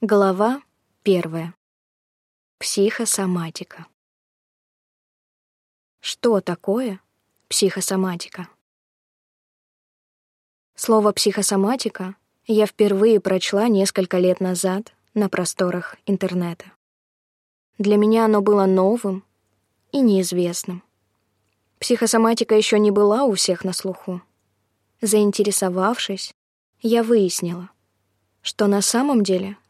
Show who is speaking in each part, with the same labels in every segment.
Speaker 1: Глава первая. Психосоматика. Что такое психосоматика? Слово «психосоматика» я впервые прочла несколько лет назад на просторах интернета. Для меня оно было новым и неизвестным. Психосоматика еще не была у всех на слуху. Заинтересовавшись, я выяснила, что на самом деле —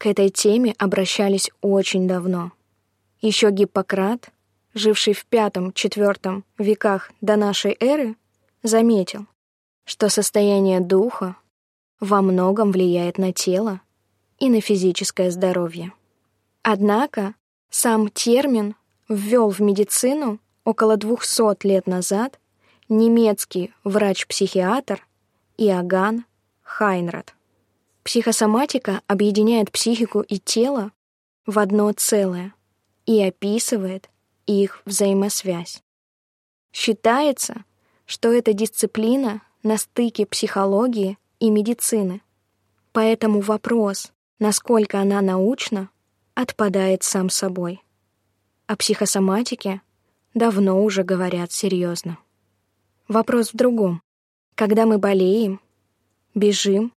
Speaker 1: к этой теме обращались очень давно. Еще Гиппократ, живший в V-IV веках до нашей эры, заметил, что состояние духа во многом влияет на тело и на физическое здоровье. Однако сам термин ввел в медицину около 200 лет назад немецкий врач-психиатр Иоганн Хайнрад. Психосоматика объединяет психику и тело в одно целое и описывает их взаимосвязь. Считается, что эта дисциплина на стыке психологии и медицины. Поэтому вопрос, насколько она научна, отпадает сам собой. О психосоматике давно уже говорят серьезно. Вопрос в другом. Когда мы болеем, бежим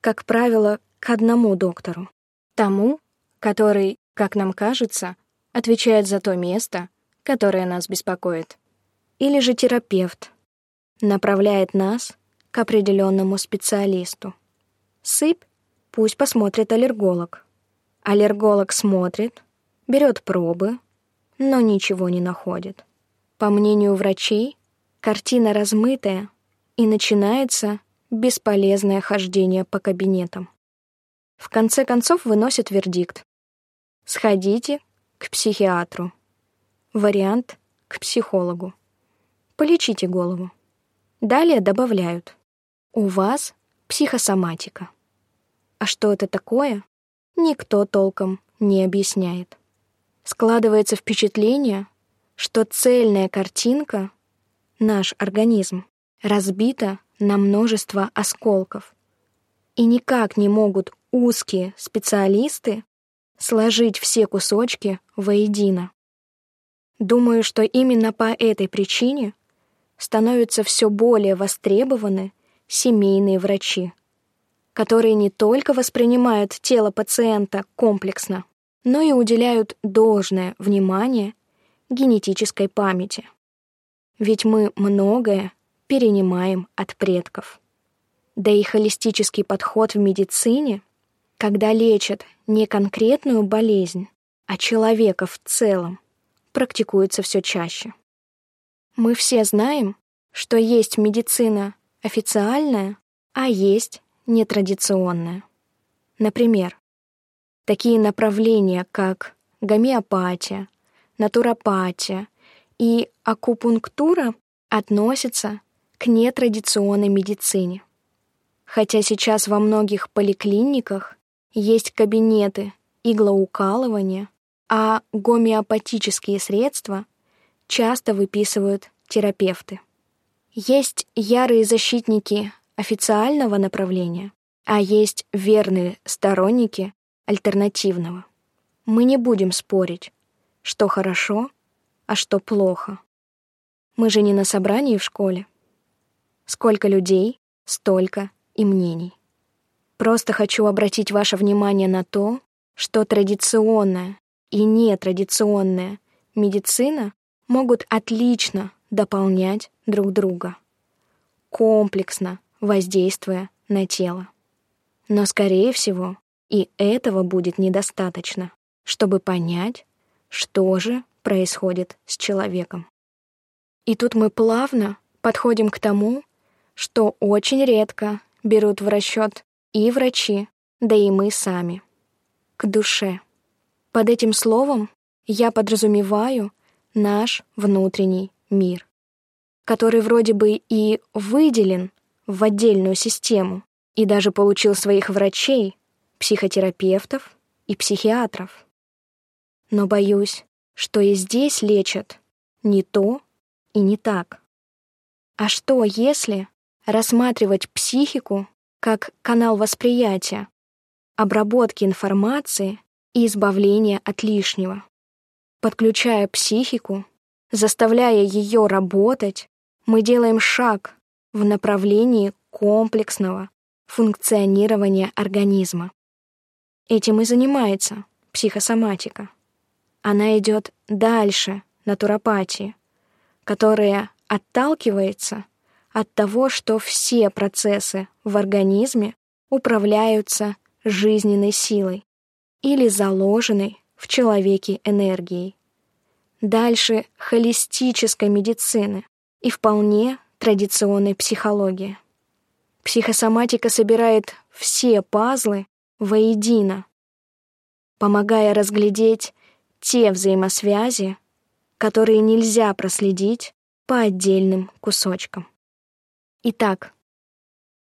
Speaker 1: как правило, к одному доктору. Тому, который, как нам кажется, отвечает за то место, которое нас беспокоит. Или же терапевт направляет нас к определенному специалисту. Сыпь, пусть посмотрит аллерголог. Аллерголог смотрит, берет пробы, но ничего не находит. По мнению врачей, картина размытая, и начинается бесполезное хождение по кабинетам. В конце концов выносят вердикт. Сходите к психиатру. Вариант к психологу. Полечите голову. Далее добавляют. У вас психосоматика. А что это такое, никто толком не объясняет. Складывается впечатление, что цельная картинка, наш организм, разбита на множество осколков. И никак не могут узкие специалисты сложить все кусочки воедино. Думаю, что именно по этой причине становятся все более востребованы семейные врачи, которые не только воспринимают тело пациента комплексно, но и уделяют должное внимание генетической памяти. Ведь мы многое перенимаем от предков. Да и холистический подход в медицине, когда лечат не конкретную болезнь, а человека в целом, практикуется все чаще. Мы все знаем, что есть медицина официальная, а есть нетрадиционная. Например, такие направления, как гомеопатия, натуропатия и акупунктура относятся к нетрадиционной медицине. Хотя сейчас во многих поликлиниках есть кабинеты иглоукалывания, а гомеопатические средства часто выписывают терапевты. Есть ярые защитники официального направления, а есть верные сторонники альтернативного. Мы не будем спорить, что хорошо, а что плохо. Мы же не на собрании в школе. Сколько людей, столько и мнений. Просто хочу обратить ваше внимание на то, что традиционная и нетрадиционная медицина могут отлично дополнять друг друга, комплексно воздействуя на тело. Но, скорее всего, и этого будет недостаточно, чтобы понять, что же происходит с человеком. И тут мы плавно подходим к тому, что очень редко берут в расчет и врачи, да и мы сами. К душе. Под этим словом я подразумеваю наш внутренний мир, который вроде бы и выделен в отдельную систему и даже получил своих врачей, психотерапевтов и психиатров. Но боюсь, что и здесь лечат не то и не так. А что, если рассматривать психику как канал восприятия, обработки информации и избавления от лишнего. Подключая психику, заставляя ее работать, мы делаем шаг в направлении комплексного функционирования организма. Этим и занимается психосоматика. Она идет дальше натуропатии, которая отталкивается от того, что все процессы в организме управляются жизненной силой или заложенной в человеке энергией. Дальше холистической медицины и вполне традиционной психологии. Психосоматика собирает все пазлы воедино, помогая разглядеть те взаимосвязи, которые нельзя проследить по отдельным кусочкам. Итак,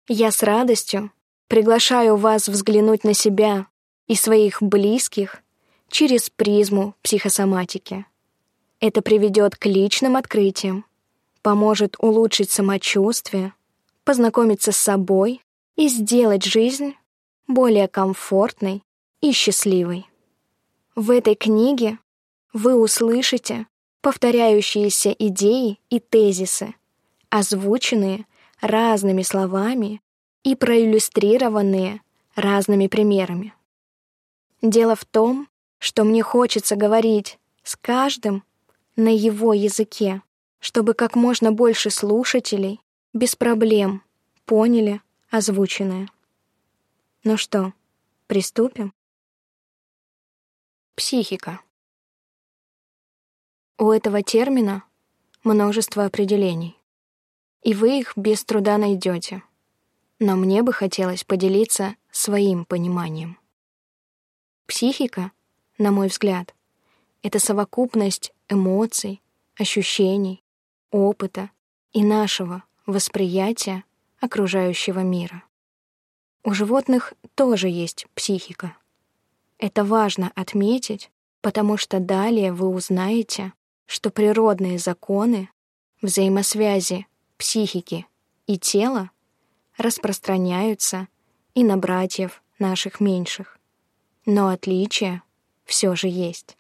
Speaker 1: я с радостью приглашаю вас взглянуть на себя и своих близких через призму психосоматики. Это приведет к личным открытиям, поможет улучшить самочувствие, познакомиться с собой и сделать жизнь более комфортной и счастливой. В этой книге вы услышите повторяющиеся идеи и тезисы, озвученные разными словами и проиллюстрированные разными примерами. Дело в том, что мне хочется говорить с каждым на его языке, чтобы как можно больше слушателей без проблем поняли озвученное. Ну что, приступим? Психика. У этого термина множество определений, и вы их без труда найдете. Но мне бы хотелось поделиться своим пониманием. Психика, на мой взгляд, это совокупность эмоций, ощущений, опыта и нашего восприятия окружающего мира. У животных тоже есть психика. Это важно отметить, потому что далее вы узнаете, что природные законы взаимосвязи психики и тела распространяются и на братьев наших меньших. Но отличия все же есть.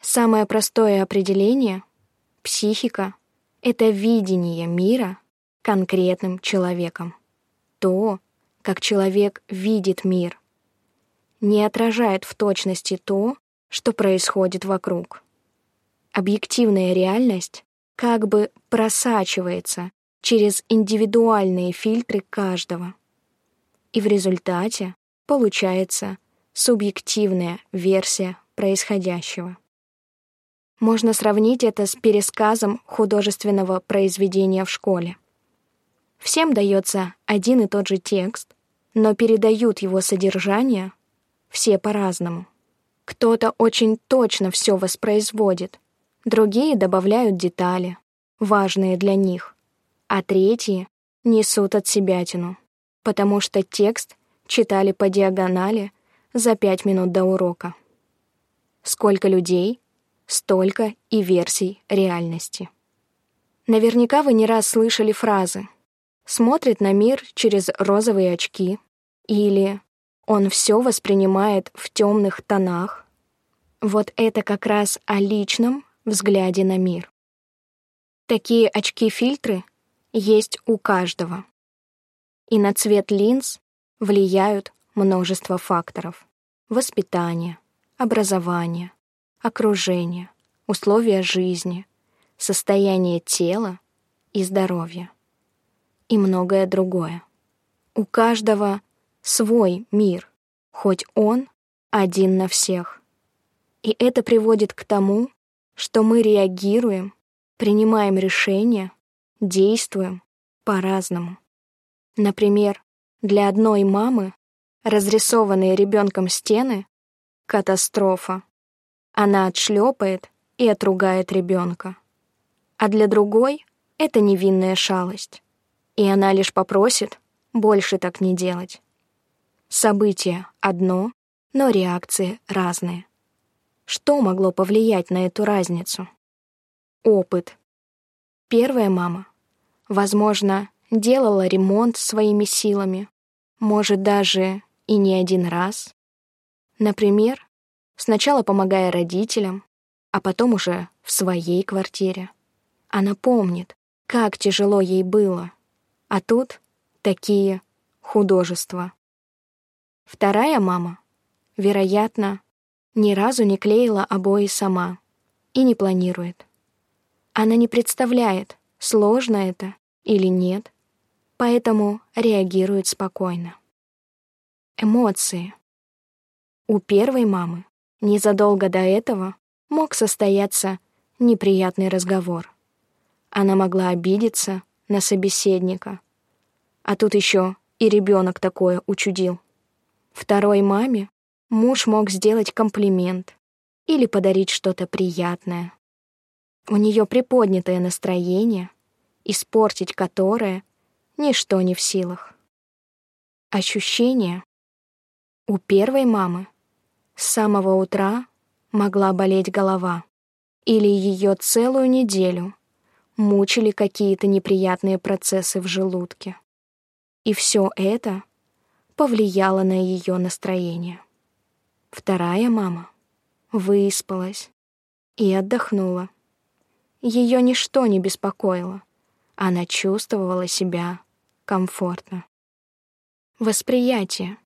Speaker 1: Самое простое определение — психика — это видение мира конкретным человеком. То, как человек видит мир, не отражает в точности то, что происходит вокруг. Объективная реальность как бы просачивается через индивидуальные фильтры каждого. И в результате получается субъективная версия происходящего. Можно сравнить это с пересказом художественного произведения в школе. Всем дается один и тот же текст, но передают его содержание все по-разному. Кто-то очень точно все воспроизводит, другие добавляют детали, важные для них, а третьи несут от себятину, потому что текст читали по диагонали за пять минут до урока. Сколько людей, столько и версий реальности. Наверняка вы не раз слышали фразы смотрит на мир через розовые очки, или он все воспринимает в темных тонах. Вот это как раз о личном взгляде на мир. Такие очки-фильтры есть у каждого. И на цвет линз влияют множество факторов. Воспитание, образование, окружение, условия жизни, состояние тела и здоровья и многое другое. У каждого свой мир, хоть он один на всех. И это приводит к тому, что мы реагируем, принимаем решения, действуем по-разному. Например, для одной мамы разрисованные ребенком стены — катастрофа. Она отшлепает и отругает ребенка. А для другой — это невинная шалость и она лишь попросит больше так не делать. Событие одно, но реакции разные. Что могло повлиять на эту разницу? Опыт. Первая мама, возможно, делала ремонт своими силами, может, даже и не один раз. Например, сначала помогая родителям, а потом уже в своей квартире. Она помнит, как тяжело ей было. А тут такие художества. Вторая мама, вероятно, ни разу не клеила обои сама и не планирует. Она не представляет, сложно это или нет, поэтому реагирует спокойно. Эмоции. У первой мамы незадолго до этого мог состояться неприятный разговор. Она могла обидеться на собеседника. А тут еще и ребенок такое учудил. Второй маме муж мог сделать комплимент или подарить что-то приятное. У нее приподнятое настроение, испортить которое ничто не в силах. Ощущение. У первой мамы с самого утра могла болеть голова, или ее целую неделю мучили какие-то неприятные процессы в желудке. И все это повлияло на ее настроение. Вторая мама выспалась и отдохнула. Ее ничто не беспокоило. Она чувствовала себя комфортно. Восприятие.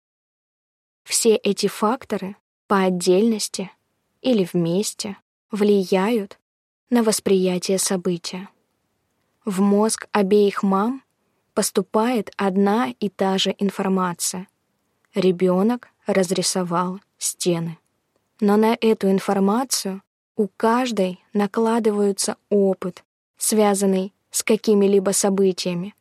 Speaker 1: Все эти факторы по отдельности или вместе влияют на восприятие события. В мозг обеих мам поступает одна и та же информация. Ребенок разрисовал стены. Но на эту информацию у каждой накладывается опыт, связанный с какими-либо событиями.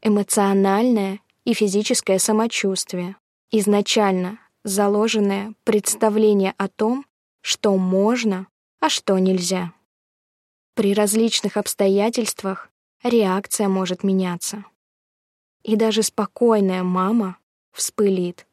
Speaker 1: Эмоциональное и физическое самочувствие, изначально заложенное представление о том, что можно, а что нельзя. При различных обстоятельствах реакция может меняться. И даже спокойная мама вспылит.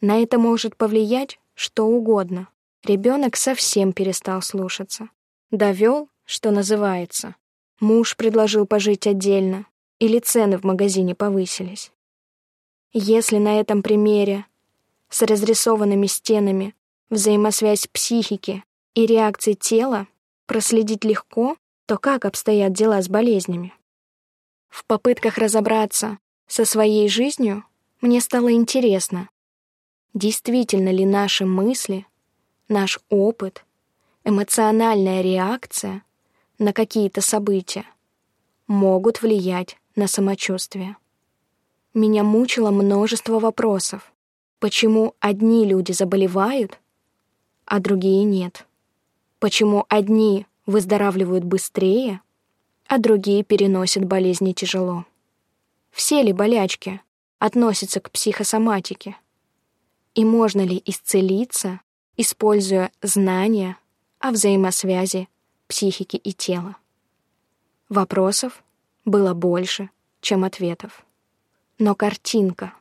Speaker 1: На это может повлиять что угодно. Ребенок совсем перестал слушаться. Довел, что называется. Муж предложил пожить отдельно, или цены в магазине повысились. Если на этом примере с разрисованными стенами взаимосвязь психики и реакции тела проследить легко, то как обстоят дела с болезнями? В попытках разобраться со своей жизнью мне стало интересно, действительно ли наши мысли, наш опыт, эмоциональная реакция на какие-то события могут влиять на самочувствие. Меня мучило множество вопросов. Почему одни люди заболевают, а другие нет? почему одни выздоравливают быстрее, а другие переносят болезни тяжело. Все ли болячки относятся к психосоматике? И можно ли исцелиться, используя знания о взаимосвязи психики и тела? Вопросов было больше, чем ответов. Но картинка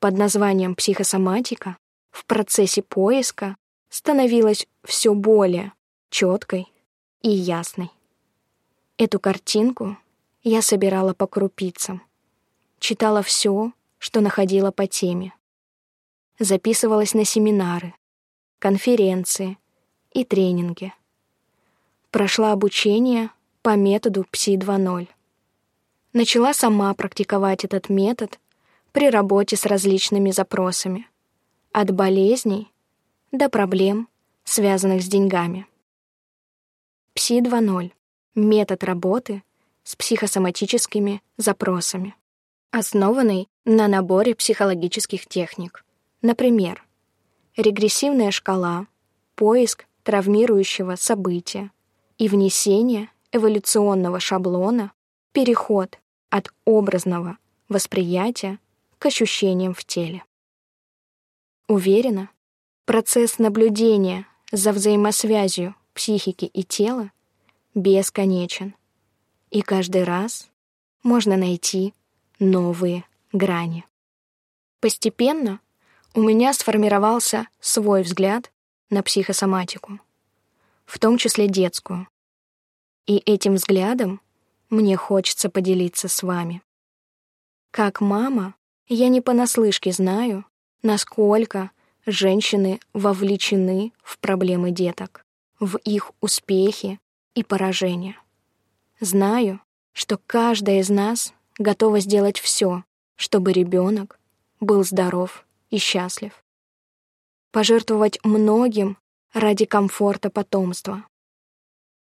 Speaker 1: под названием «психосоматика» в процессе поиска становилась все более четкой и ясной. Эту картинку я собирала по крупицам, читала все, что находила по теме, записывалась на семинары, конференции и тренинги. Прошла обучение по методу ПСИ 2.0. Начала сама практиковать этот метод при работе с различными запросами, от болезней до проблем, связанных с деньгами. ПСИ 2.0 — метод работы с психосоматическими запросами, основанный на наборе психологических техник. Например, регрессивная шкала, поиск травмирующего события и внесение эволюционного шаблона, переход от образного восприятия к ощущениям в теле. Уверена, процесс наблюдения за взаимосвязью психики и тела бесконечен. И каждый раз можно найти новые грани. Постепенно у меня сформировался свой взгляд на психосоматику, в том числе детскую. И этим взглядом мне хочется поделиться с вами. Как мама, я не понаслышке знаю, насколько женщины вовлечены в проблемы деток, в их успехи и поражения. Знаю, что каждая из нас готова сделать все, чтобы ребенок был здоров и счастлив. Пожертвовать многим ради комфорта потомства,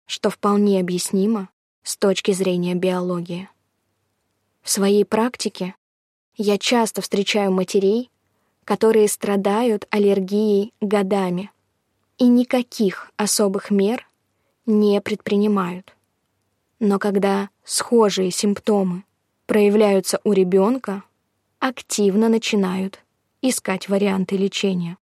Speaker 1: что вполне объяснимо с точки зрения биологии. В своей практике я часто встречаю матерей, которые страдают аллергией годами и никаких особых мер не предпринимают. Но когда схожие симптомы проявляются у ребенка, активно начинают искать варианты лечения.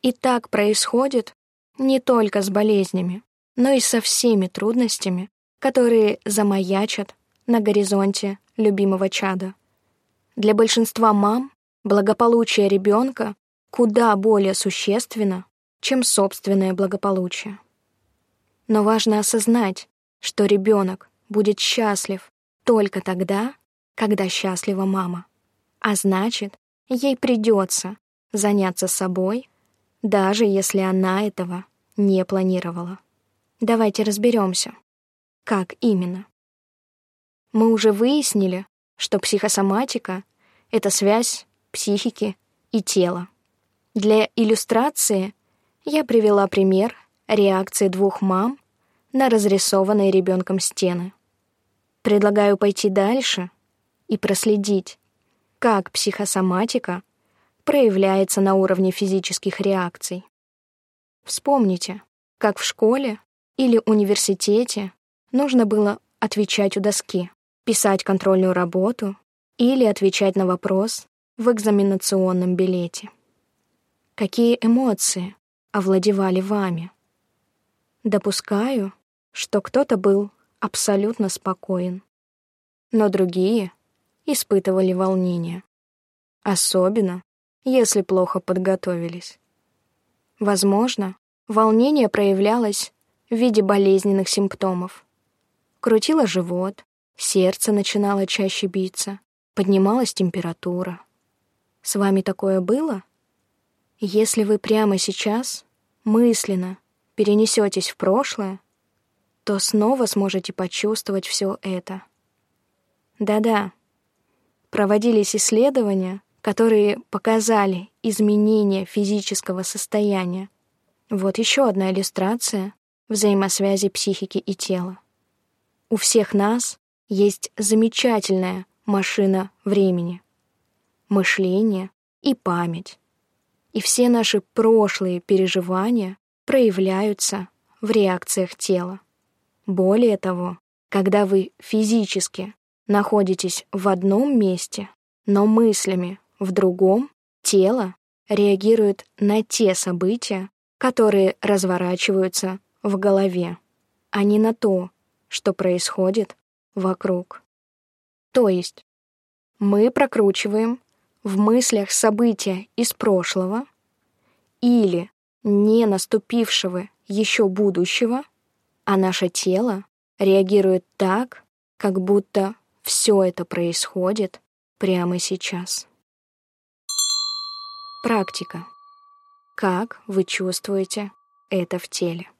Speaker 1: И так происходит не только с болезнями, но и со всеми трудностями, которые замаячат на горизонте любимого чада. Для большинства мам благополучие ребенка куда более существенно, чем собственное благополучие. Но важно осознать, что ребенок будет счастлив только тогда, когда счастлива мама. А значит, ей придется заняться собой, даже если она этого не планировала. Давайте разберемся, как именно. Мы уже выяснили, что психосоматика — это связь психики и тела. Для иллюстрации я привела пример реакции двух мам на разрисованные ребенком стены. Предлагаю пойти дальше и проследить, как психосоматика проявляется на уровне физических реакций. Вспомните, как в школе или университете нужно было отвечать у доски, писать контрольную работу или отвечать на вопрос в экзаменационном билете. Какие эмоции овладевали вами? Допускаю, что кто-то был абсолютно спокоен, но другие испытывали волнение, особенно если плохо подготовились. Возможно, волнение проявлялось в виде болезненных симптомов. Крутило живот, сердце начинало чаще биться, поднималась температура. С вами такое было? Если вы прямо сейчас мысленно перенесетесь в прошлое, то снова сможете почувствовать все это. Да-да, проводились исследования, которые показали изменение физического состояния. Вот еще одна иллюстрация взаимосвязи психики и тела. У всех нас есть замечательная машина времени — мышление и память. И все наши прошлые переживания проявляются в реакциях тела. Более того, когда вы физически находитесь в одном месте, но мыслями в другом, тело реагирует на те события, которые разворачиваются в голове, а не на то, что происходит вокруг. То есть мы прокручиваем в мыслях события из прошлого или не наступившего еще будущего, а наше тело реагирует так, как будто все это происходит прямо сейчас. Практика. Как вы чувствуете это в теле?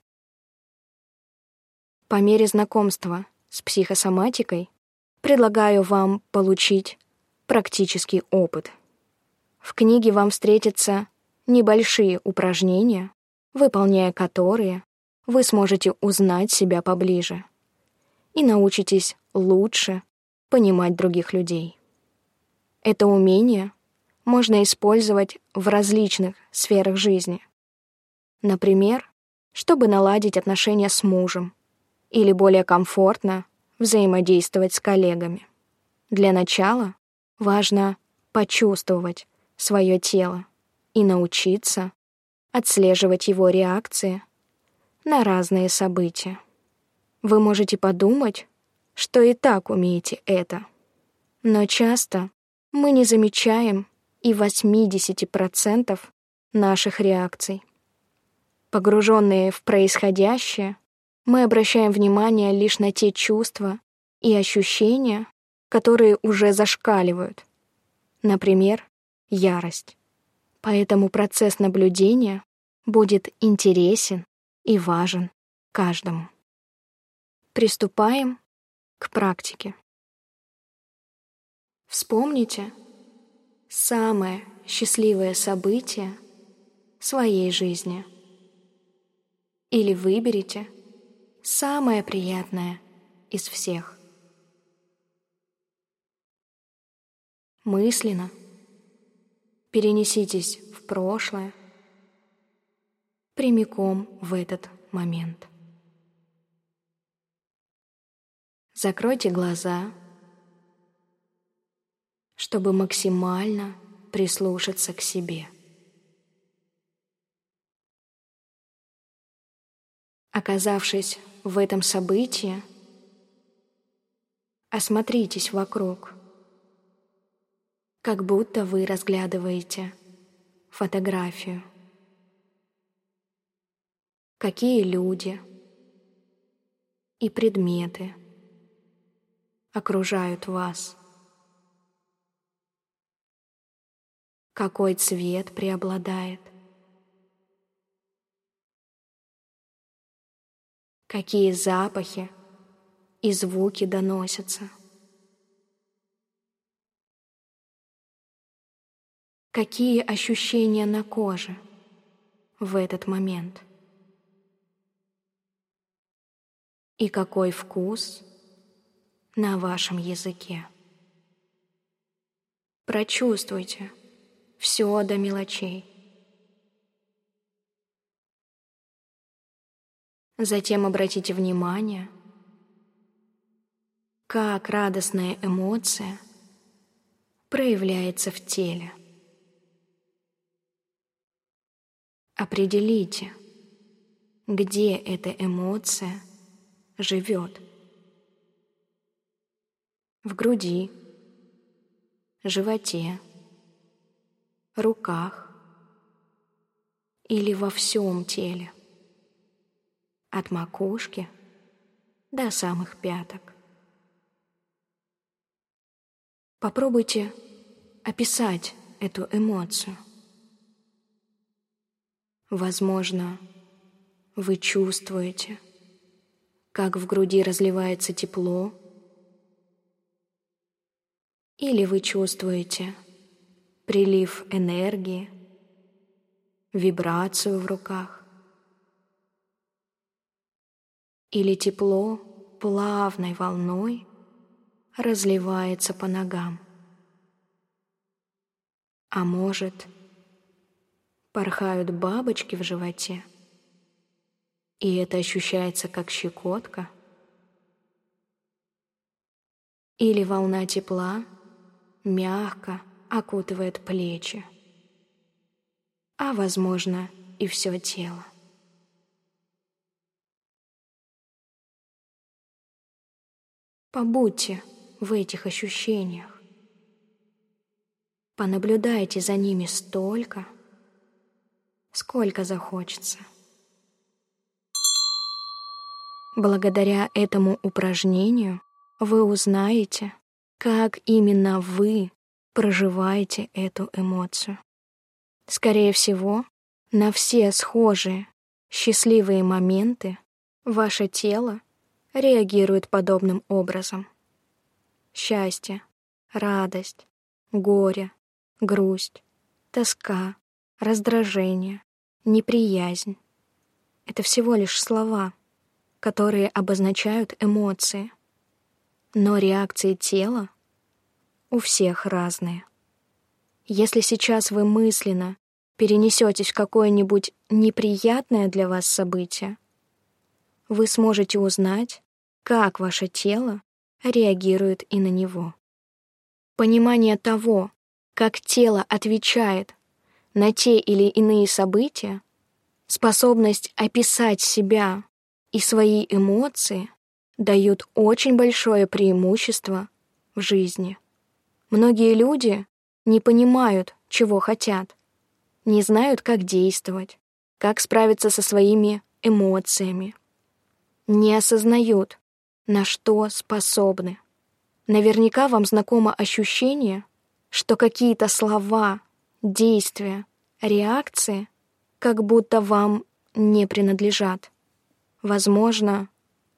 Speaker 1: По мере знакомства с психосоматикой предлагаю вам получить практический опыт. В книге вам встретятся небольшие упражнения, выполняя которые вы сможете узнать себя поближе и научитесь лучше понимать других людей. Это умение можно использовать в различных сферах жизни. Например, чтобы наладить отношения с мужем или более комфортно взаимодействовать с коллегами. Для начала Важно почувствовать свое тело и научиться отслеживать его реакции на разные события. Вы можете подумать, что и так умеете это. Но часто мы не замечаем и 80% наших реакций. Погруженные в происходящее, мы обращаем внимание лишь на те чувства и ощущения, которые уже зашкаливают. Например, ярость Поэтому процесс наблюдения будет интересен и важен каждому. Приступаем к практике. Вспомните самое счастливое событие своей жизни. Или выберите самое приятное из всех. Мысленно перенеситесь в прошлое, прямиком в этот момент. Закройте глаза, чтобы максимально прислушаться к себе. Оказавшись в этом событии, осмотритесь вокруг, как будто вы разглядываете фотографию. Какие люди и предметы – окружают вас. Какой цвет преобладает? Какие запахи и звуки доносятся? Какие ощущения на коже в этот момент? И какой вкус на вашем языке. Прочувствуйте все до мелочей. Затем обратите внимание, как радостная эмоция проявляется в теле. Определите, где эта эмоция живет в груди, животе, руках или во всем теле, от макушки до самых пяток. Попробуйте описать эту эмоцию. Возможно, вы чувствуете, как в груди разливается тепло, или вы чувствуете прилив энергии, вибрацию в руках. Или тепло плавной волной разливается по ногам. А может, порхают бабочки в животе, и это ощущается как щекотка? Или волна тепла — мягко окутывает плечи, а, возможно, и все тело. Побудьте в этих ощущениях. Понаблюдайте за ними столько, сколько захочется. Благодаря этому упражнению вы узнаете, как именно вы проживаете эту эмоцию. Скорее всего, на все схожие счастливые моменты ваше тело реагирует подобным образом. Счастье, радость, горе, грусть, тоска, раздражение, неприязнь — это всего лишь слова, которые обозначают эмоции — но реакции тела у всех разные. Если сейчас вы мысленно перенесетесь в какое-нибудь неприятное для вас событие, вы сможете узнать, как ваше тело реагирует и на него. Понимание того, как тело отвечает на те или иные события, способность описать себя и свои эмоции дают очень большое преимущество в жизни. Многие люди не понимают, чего хотят, не знают, как действовать, как справиться со своими эмоциями, не осознают, на что способны. Наверняка вам знакомо ощущение, что какие-то слова, действия, реакции как будто вам не принадлежат. Возможно,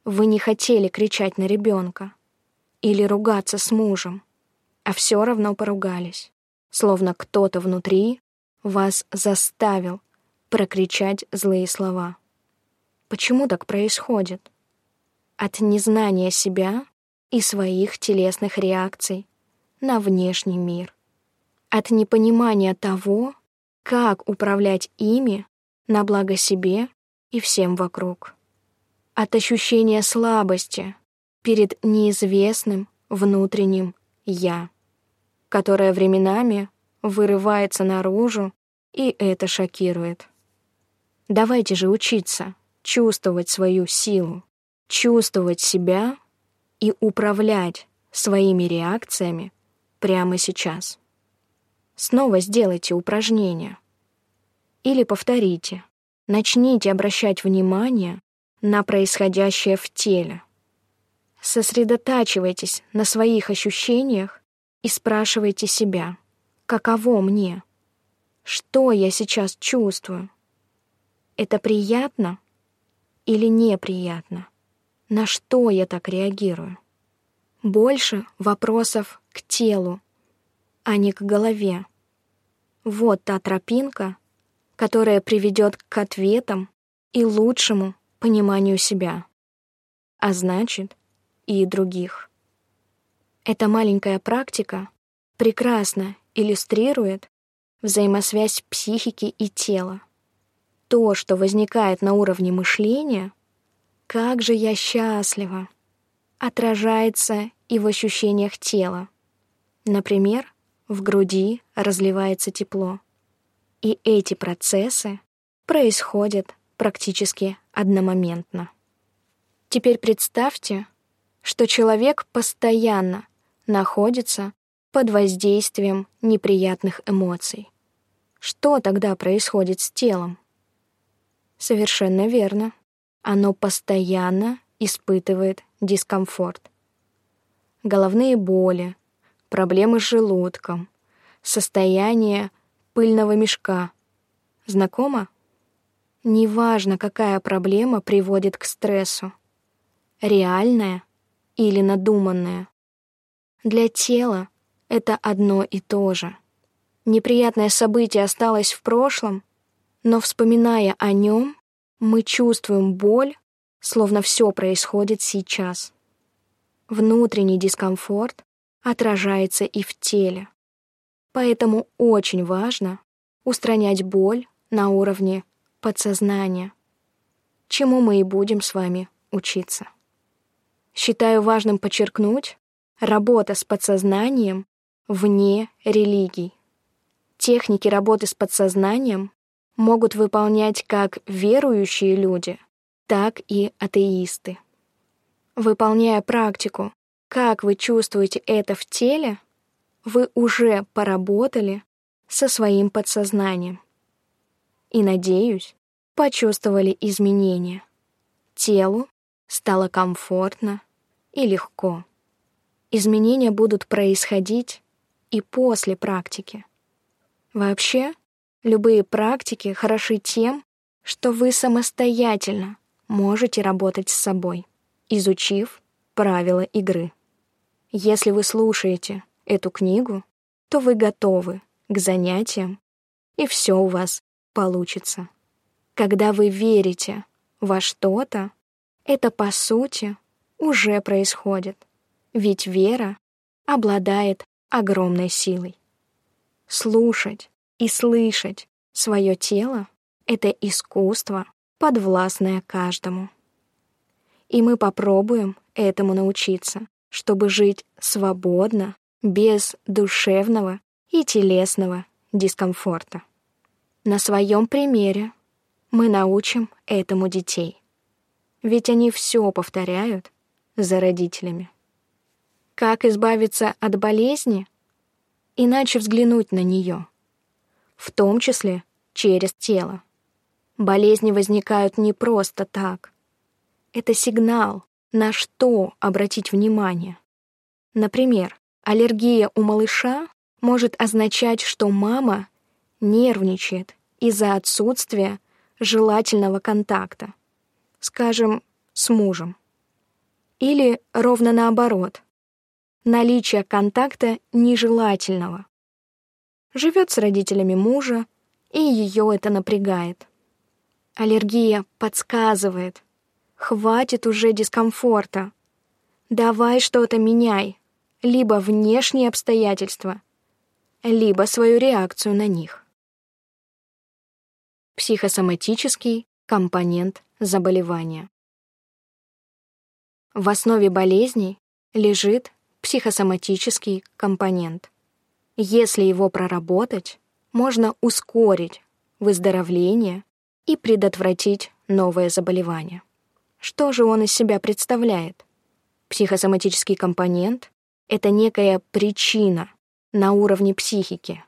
Speaker 1: вы не хотели кричать на ребенка или ругаться с мужем, а все равно поругались, словно кто-то внутри вас заставил прокричать злые слова. Почему так происходит? От незнания себя и своих телесных реакций на внешний мир. От непонимания того, как управлять ими на благо себе и всем вокруг. От ощущения слабости перед неизвестным внутренним «я», которое временами вырывается наружу, и это шокирует. Давайте же учиться чувствовать свою силу, чувствовать себя и управлять своими реакциями прямо сейчас. Снова сделайте упражнение. Или повторите. Начните обращать внимание на происходящее в теле. Сосредотачивайтесь на своих ощущениях и спрашивайте себя, каково мне? Что я сейчас чувствую? Это приятно или неприятно? На что я так реагирую? Больше вопросов к телу, а не к голове. Вот та тропинка, которая приведет к ответам и лучшему пониманию себя, а значит, и других. Эта маленькая практика прекрасно иллюстрирует взаимосвязь психики и тела. То, что возникает на уровне мышления, как же я счастлива, отражается и в ощущениях тела. Например, в груди разливается тепло. И эти процессы происходят практически одномоментно. Теперь представьте, что человек постоянно находится под воздействием неприятных эмоций. Что тогда происходит с телом? Совершенно верно. Оно постоянно испытывает дискомфорт. Головные боли, проблемы с желудком, состояние пыльного мешка. Знакомо? Неважно, какая проблема приводит к стрессу. Реальная или надуманная. Для тела это одно и то же. Неприятное событие осталось в прошлом, но, вспоминая о нем, мы чувствуем боль, словно все происходит сейчас. Внутренний дискомфорт отражается и в теле. Поэтому очень важно устранять боль на уровне подсознания, чему мы и будем с вами учиться. Считаю важным подчеркнуть работа с подсознанием вне религий. Техники работы с подсознанием могут выполнять как верующие люди, так и атеисты. Выполняя практику как вы чувствуете это в теле, вы уже поработали со своим подсознанием. И, надеюсь, почувствовали изменения. Телу стало комфортно и легко. Изменения будут происходить и после практики. Вообще, любые практики хороши тем, что вы самостоятельно можете работать с собой, изучив правила игры. Если вы слушаете эту книгу, то вы готовы к занятиям, и все у вас получится. Когда вы верите во что-то, это, по сути, уже происходит, ведь вера обладает огромной силой. Слушать и слышать свое тело — это искусство, подвластное каждому. И мы попробуем этому научиться чтобы жить свободно, без душевного и телесного дискомфорта. На своем примере мы научим этому детей. Ведь они все повторяют за родителями. Как избавиться от болезни? Иначе взглянуть на нее, в том числе через тело. Болезни возникают не просто так. Это сигнал, на что обратить внимание. Например, аллергия у малыша может означать, что мама нервничает из-за отсутствия желательного контакта, скажем, с мужем. Или ровно наоборот, наличие контакта нежелательного. Живет с родителями мужа, и ее это напрягает. Аллергия подсказывает. Хватит уже дискомфорта. Давай что-то меняй. Либо внешние обстоятельства, либо свою реакцию на них. Психосоматический компонент заболевания. В основе болезней лежит психосоматический компонент. Если его проработать, можно ускорить выздоровление и предотвратить новое заболевание. Что же он из себя представляет? Психосоматический компонент — это некая причина на уровне психики.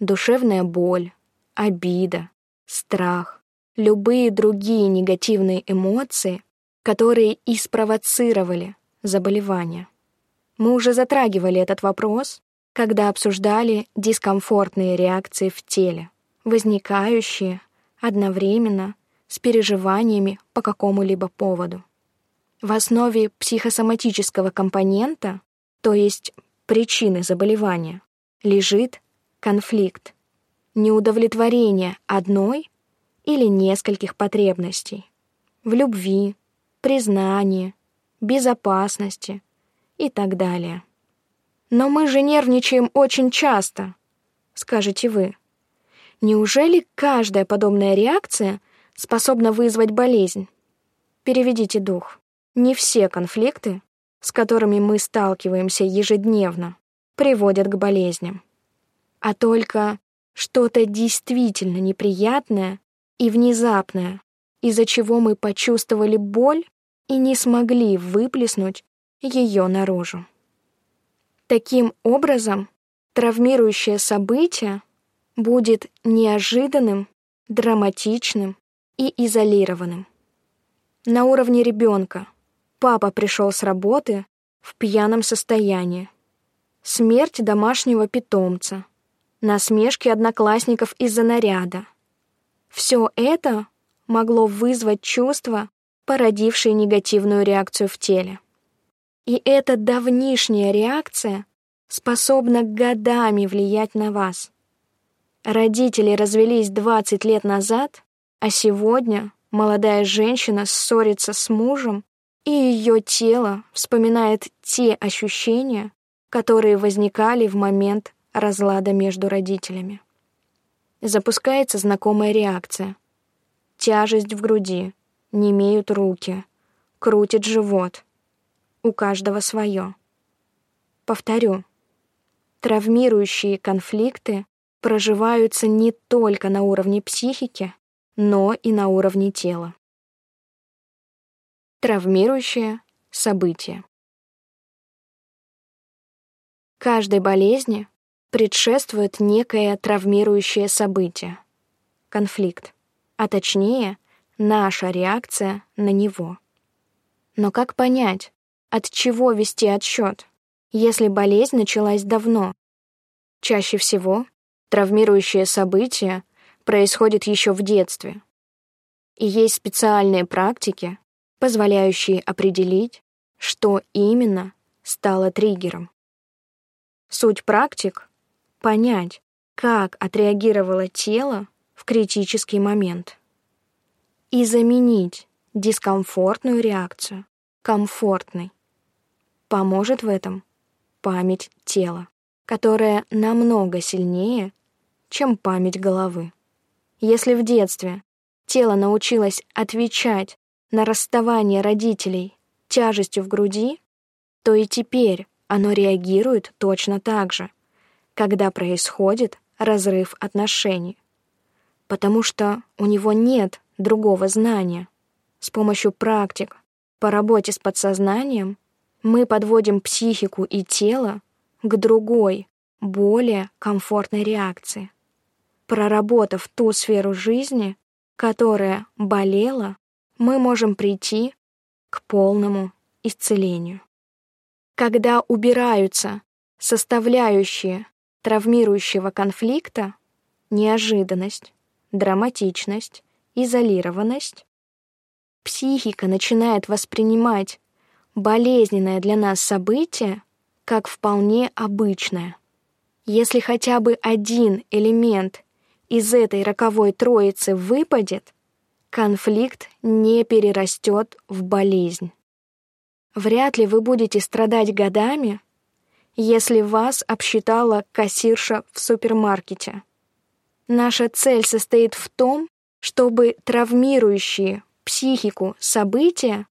Speaker 1: Душевная боль, обида, страх, любые другие негативные эмоции, которые и спровоцировали заболевание. Мы уже затрагивали этот вопрос, когда обсуждали дискомфортные реакции в теле, возникающие одновременно с переживаниями по какому-либо поводу. В основе психосоматического компонента, то есть причины заболевания, лежит конфликт, неудовлетворение одной или нескольких потребностей в любви, признании, безопасности и так далее. Но мы же нервничаем очень часто, скажете вы. Неужели каждая подобная реакция способна вызвать болезнь? Переведите дух. Не все конфликты, с которыми мы сталкиваемся ежедневно, приводят к болезням, а только что-то действительно неприятное и внезапное, из-за чего мы почувствовали боль и не смогли выплеснуть ее наружу. Таким образом, травмирующее событие будет неожиданным, драматичным и изолированным. На уровне ребенка папа пришел с работы в пьяном состоянии. Смерть домашнего питомца — насмешки одноклассников из-за наряда. Все это могло вызвать чувства, породившие негативную реакцию в теле. И эта давнишняя реакция способна годами влиять на вас. Родители развелись 20 лет назад, а сегодня молодая женщина ссорится с мужем, и ее тело вспоминает те ощущения, которые возникали в момент разлада между родителями. Запускается знакомая реакция. Тяжесть в груди, немеют руки, крутит живот. У каждого свое. Повторю, травмирующие конфликты проживаются не только на уровне психики, но и на уровне тела. Травмирующее событие. Каждой болезни предшествует некое травмирующее событие — конфликт, а точнее, наша реакция на него. Но как понять, от чего вести отсчет, если болезнь началась давно? Чаще всего травмирующее событие происходит еще в детстве. И есть специальные практики, позволяющие определить, что именно стало триггером. Суть практик понять, как отреагировало тело в критический момент. И заменить дискомфортную реакцию комфортной. Поможет в этом память тела, которая намного сильнее, чем память головы. Если в детстве тело научилось отвечать на расставание родителей тяжестью в груди, то и теперь оно реагирует точно так же когда происходит разрыв отношений, потому что у него нет другого знания. С помощью практик по работе с подсознанием мы подводим психику и тело к другой, более комфортной реакции. Проработав ту сферу жизни, которая болела, мы можем прийти к полному исцелению. Когда убираются составляющие травмирующего конфликта, неожиданность, драматичность, изолированность, психика начинает воспринимать болезненное для нас событие как вполне обычное. Если хотя бы один элемент из этой роковой троицы выпадет, конфликт не перерастет в болезнь. Вряд ли вы будете страдать годами, если вас обсчитала кассирша в супермаркете. Наша цель состоит в том, чтобы травмирующие психику события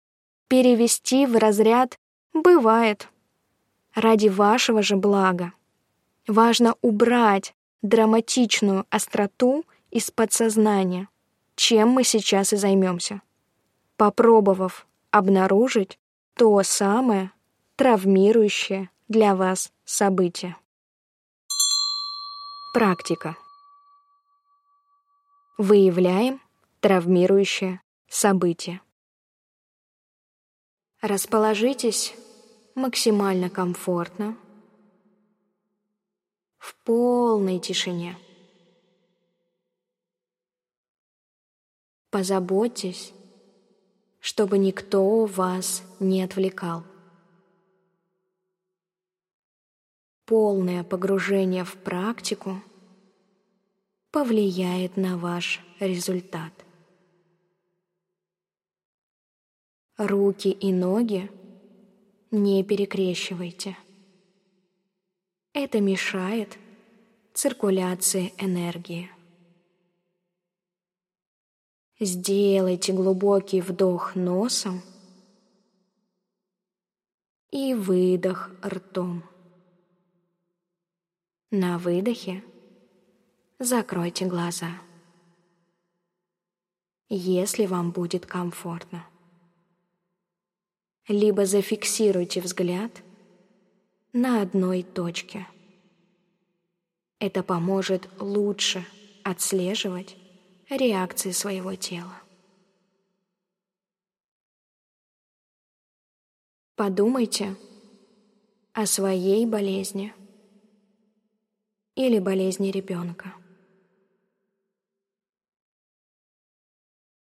Speaker 1: перевести в разряд «бывает» ради вашего же блага. Важно убрать драматичную остроту из подсознания, чем мы сейчас и займемся, попробовав обнаружить то самое травмирующее для вас событие. Практика. Выявляем травмирующее событие. Расположитесь максимально комфортно, в полной тишине. Позаботьтесь, чтобы никто вас не отвлекал. Полное погружение в практику повлияет на ваш результат. Руки и ноги не перекрещивайте. Это мешает циркуляции энергии. Сделайте глубокий вдох носом и выдох ртом. На выдохе закройте глаза, если вам будет комфортно. Либо зафиксируйте взгляд на одной точке. Это поможет лучше отслеживать реакции своего тела. Подумайте о своей болезни или болезни ребенка.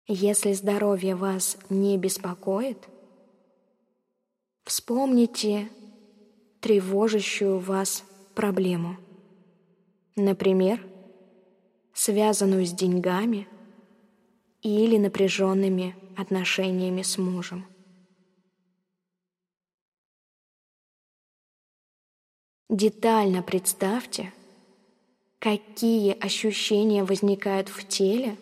Speaker 1: Если здоровье вас не беспокоит, вспомните тревожащую вас проблему. Например, связанную с деньгами или напряженными отношениями с мужем. Детально представьте, какие ощущения возникают в теле,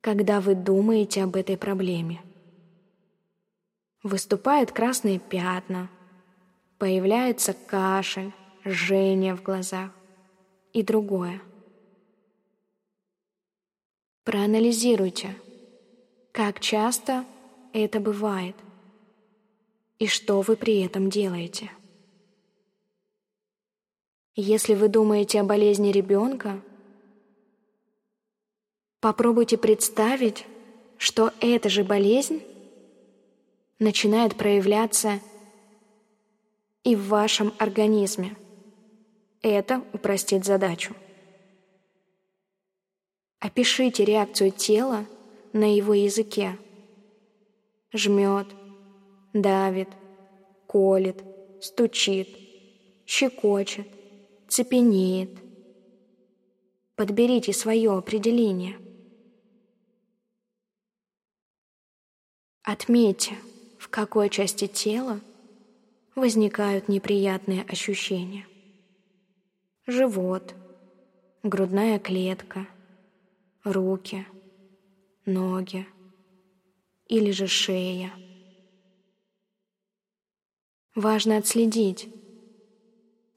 Speaker 1: когда вы думаете об этой проблеме. Выступают красные пятна, появляется кашель, жжение в глазах и другое. Проанализируйте, как часто это бывает и что вы при этом делаете. Если вы думаете о болезни ребенка, попробуйте представить, что эта же болезнь начинает проявляться и в вашем организме. Это упростит задачу. Опишите реакцию тела на его языке. Жмет, давит, колет, стучит, щекочет, цепенеет. Подберите свое определение. Отметьте, в какой части тела возникают неприятные ощущения. Живот, грудная клетка – руки, ноги или же шея. Важно отследить,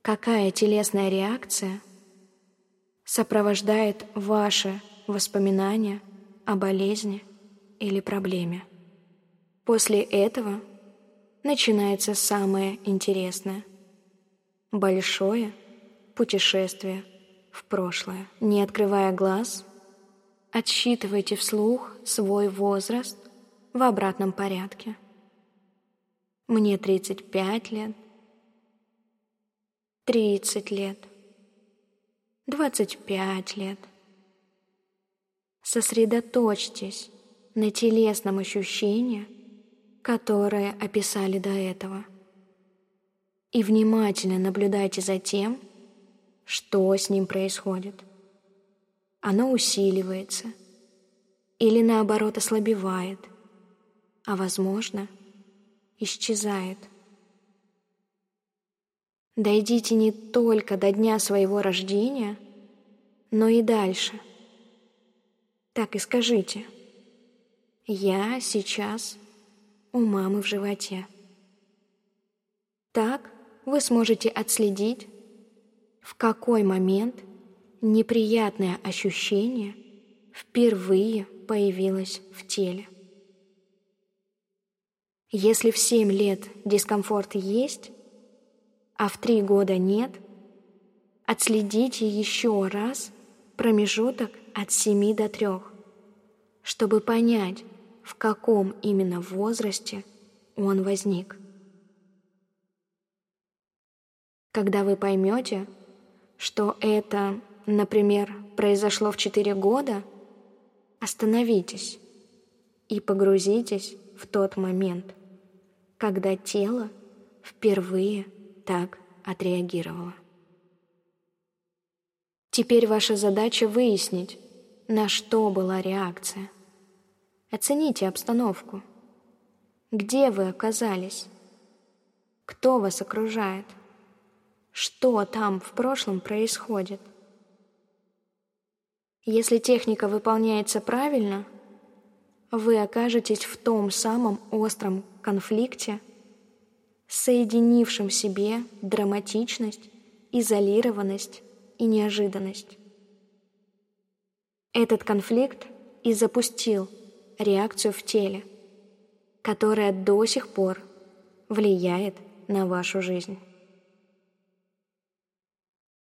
Speaker 1: какая телесная реакция сопровождает ваши воспоминания о болезни или проблеме. После этого начинается самое интересное — большое путешествие в прошлое. Не открывая глаз — Отсчитывайте вслух свой возраст в обратном порядке. Мне 35 лет, 30 лет, 25 лет. Сосредоточьтесь на телесном ощущении, которое описали до этого, и внимательно наблюдайте за тем, что с ним происходит. Оно усиливается или наоборот ослабевает, а возможно, исчезает. Дойдите не только до дня своего рождения, но и дальше. Так и скажите. Я сейчас у мамы в животе. Так вы сможете отследить, в какой момент неприятное ощущение впервые появилось в теле. Если в 7 лет дискомфорт есть, а в 3 года нет, отследите еще раз промежуток от 7 до 3, чтобы понять, в каком именно возрасте он возник. Когда вы поймете, что это, например, произошло в 4 года, остановитесь и погрузитесь в тот момент, когда тело впервые так отреагировало. Теперь ваша задача выяснить, на что была реакция. Оцените обстановку. Где вы оказались? Кто вас окружает? Что там в прошлом происходит? Если техника выполняется правильно, вы окажетесь в том самом остром конфликте, соединившем в себе драматичность, изолированность и неожиданность. Этот конфликт и запустил реакцию в теле, которая до сих пор влияет на вашу жизнь.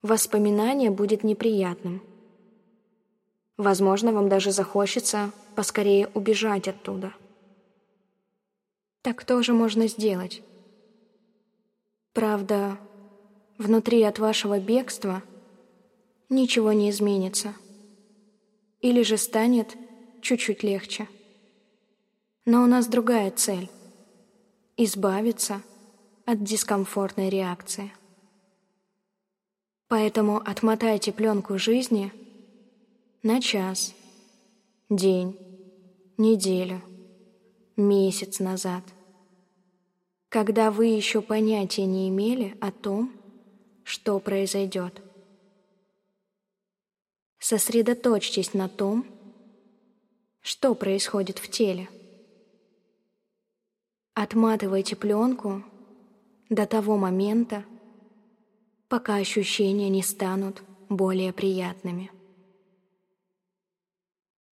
Speaker 1: Воспоминание будет неприятным. Возможно, вам даже захочется поскорее убежать оттуда. Так тоже можно сделать. Правда, внутри от вашего бегства ничего не изменится. Или же станет чуть-чуть легче. Но у нас другая цель — избавиться от дискомфортной реакции. Поэтому отмотайте пленку жизни на час, день, неделю, месяц назад, когда вы еще понятия не имели о том, что произойдет. Сосредоточьтесь на том, что происходит в теле. Отматывайте пленку до того момента, пока ощущения не станут более приятными.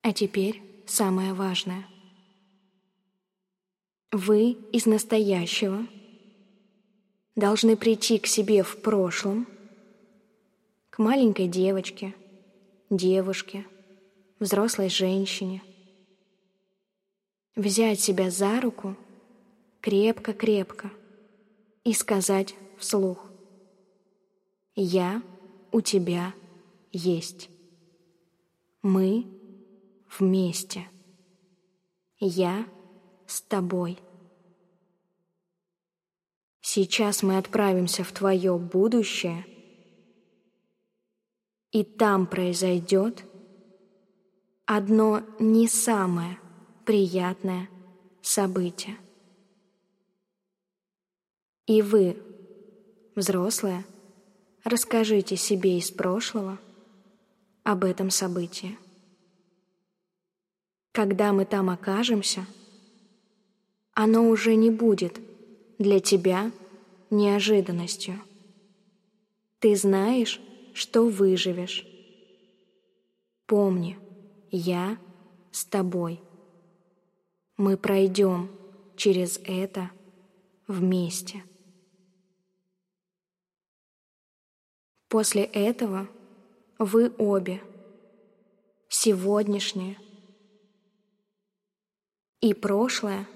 Speaker 1: А теперь самое важное. Вы из настоящего должны прийти к себе в прошлом, к маленькой девочке, девушке, взрослой женщине, взять себя за руку крепко-крепко и сказать вслух «Я у тебя есть». Мы вместе. Я с тобой. Сейчас мы отправимся в твое будущее, и там произойдет одно не самое приятное событие. И вы, взрослые, расскажите себе из прошлого об этом событии. Когда мы там окажемся, оно уже не будет для тебя неожиданностью. Ты знаешь, что выживешь. Помни, я с тобой. Мы пройдем через это вместе. После этого вы обе, сегодняшнее и прошлое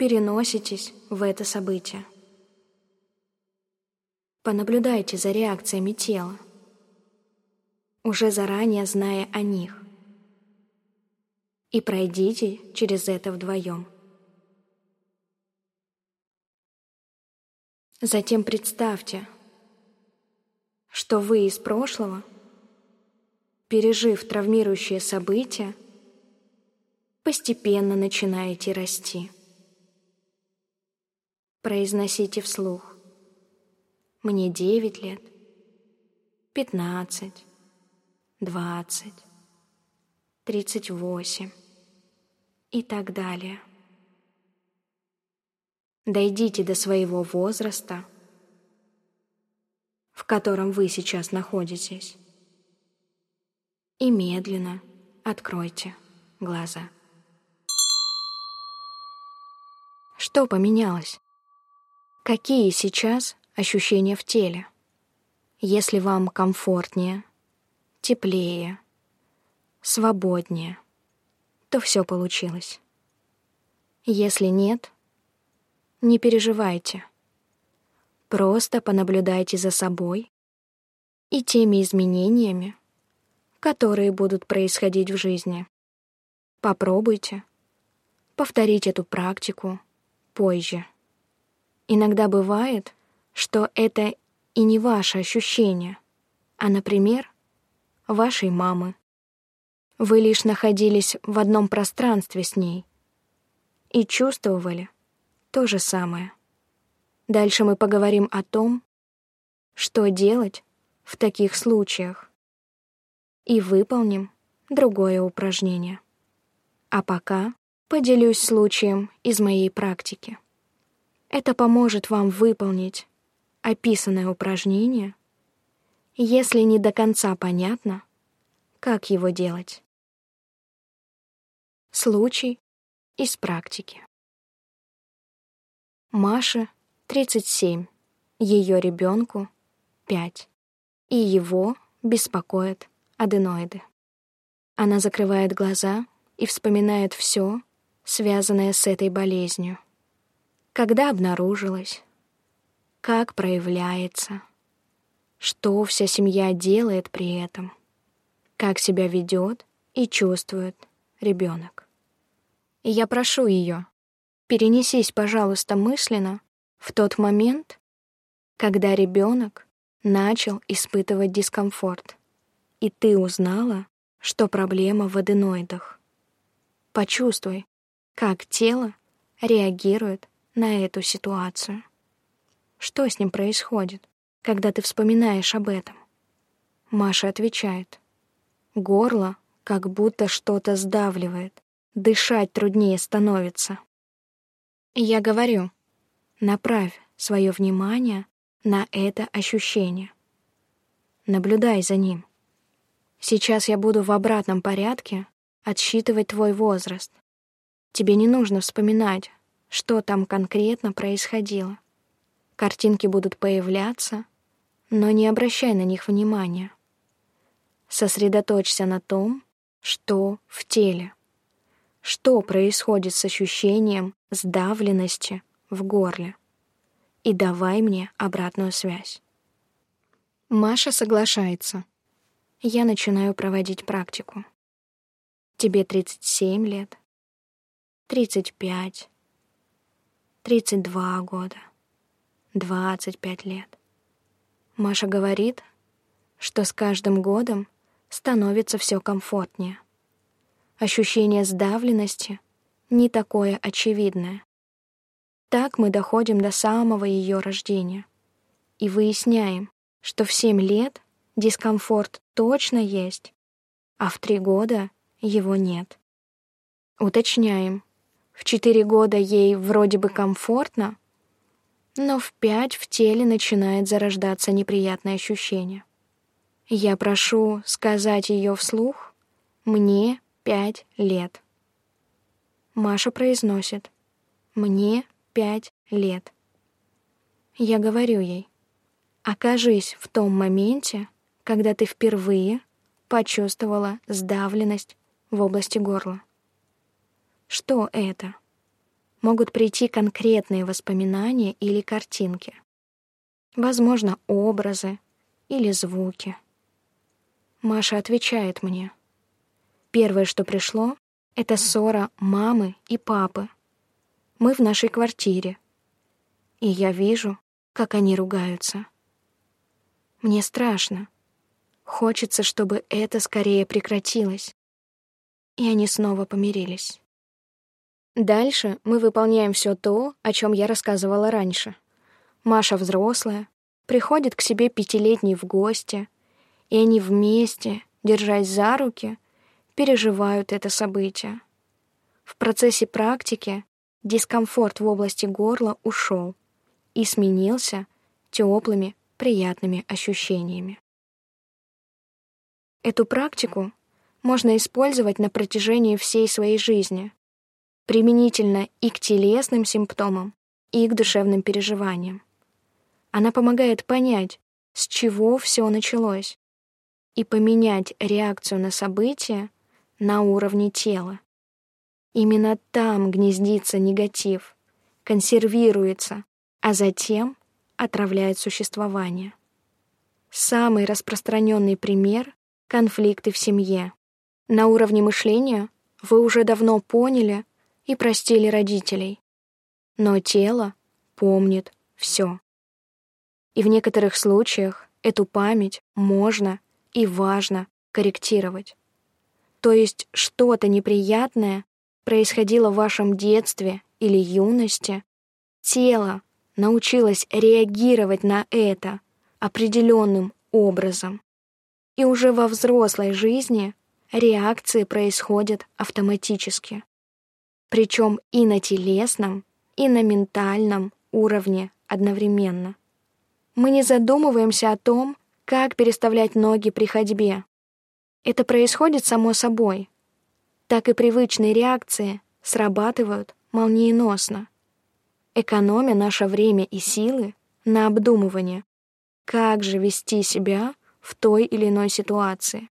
Speaker 1: переноситесь в это событие. Понаблюдайте за реакциями тела, уже заранее зная о них. И пройдите через это вдвоем. Затем представьте, что вы из прошлого, пережив травмирующее событие, постепенно начинаете расти. Произносите вслух. Мне девять лет, пятнадцать, двадцать, тридцать восемь и так далее. Дойдите до своего возраста, в котором вы сейчас находитесь, и медленно откройте глаза. Что поменялось? Какие сейчас ощущения в теле? Если вам комфортнее, теплее, свободнее, то все получилось. Если нет, не переживайте. Просто понаблюдайте за собой и теми изменениями, которые будут происходить в жизни. Попробуйте повторить эту практику позже. Иногда бывает, что это и не ваше ощущение, а, например, вашей мамы. Вы лишь находились в одном пространстве с ней и чувствовали то же самое. Дальше мы поговорим о том, что делать в таких случаях, и выполним другое упражнение. А пока поделюсь случаем из моей практики. Это поможет вам выполнить описанное упражнение, если не до конца понятно, как его делать. Случай из практики. Маше 37, ее ребенку 5, и его беспокоят аденоиды. Она закрывает глаза и вспоминает все, связанное с этой болезнью когда обнаружилась, как проявляется, что вся семья делает при этом, как себя ведет и чувствует ребенок. И я прошу ее, перенесись, пожалуйста, мысленно в тот момент, когда ребенок начал испытывать дискомфорт, и ты узнала, что проблема в аденоидах. Почувствуй, как тело реагирует на эту ситуацию. Что с ним происходит, когда ты вспоминаешь об этом? Маша отвечает. Горло как будто что-то сдавливает. Дышать труднее становится. Я говорю, направь свое внимание на это ощущение. Наблюдай за ним. Сейчас я буду в обратном порядке отсчитывать твой возраст. Тебе не нужно вспоминать, что там конкретно происходило. Картинки будут появляться, но не обращай на них внимания. Сосредоточься на том, что в теле. Что происходит с ощущением сдавленности в горле. И давай мне обратную связь. Маша соглашается. Я начинаю проводить практику. Тебе 37 лет, 35, 32 года, 25 лет. Маша говорит, что с каждым годом становится все комфортнее. Ощущение сдавленности не такое очевидное. Так мы доходим до самого ее рождения и выясняем, что в 7 лет дискомфорт точно есть, а в 3 года его нет. Уточняем, в четыре года ей вроде бы комфортно, но в пять в теле начинает зарождаться неприятное ощущение. Я прошу сказать ее вслух «Мне пять лет». Маша произносит «Мне пять лет». Я говорю ей «Окажись в том моменте, когда ты впервые почувствовала сдавленность в области горла». Что это? Могут прийти конкретные воспоминания или картинки. Возможно, образы или звуки. Маша отвечает мне. Первое, что пришло, — это ссора мамы и папы. Мы в нашей квартире. И я вижу, как они ругаются. Мне страшно. Хочется, чтобы это скорее прекратилось. И они снова помирились. Дальше мы выполняем все то, о чем я рассказывала раньше. Маша взрослая, приходит к себе пятилетний в гости, и они вместе, держась за руки, переживают это событие. В процессе практики дискомфорт в области горла ушел и сменился теплыми, приятными ощущениями. Эту практику можно использовать на протяжении всей своей жизни, применительно и к телесным симптомам, и к душевным переживаниям. Она помогает понять, с чего все началось, и поменять реакцию на события на уровне тела. Именно там гнездится негатив, консервируется, а затем отравляет существование. Самый распространенный пример — конфликты в семье. На уровне мышления вы уже давно поняли и простили родителей. Но тело помнит все. И в некоторых случаях эту память можно и важно корректировать. То есть что-то неприятное происходило в вашем детстве или юности, тело научилось реагировать на это определенным образом. И уже во взрослой жизни реакции происходят автоматически. Причем и на телесном, и на ментальном уровне одновременно. Мы не задумываемся о том, как переставлять ноги при ходьбе. Это происходит само собой. Так и привычные реакции срабатывают молниеносно, экономя наше время и силы на обдумывание, как же вести себя в той или иной ситуации.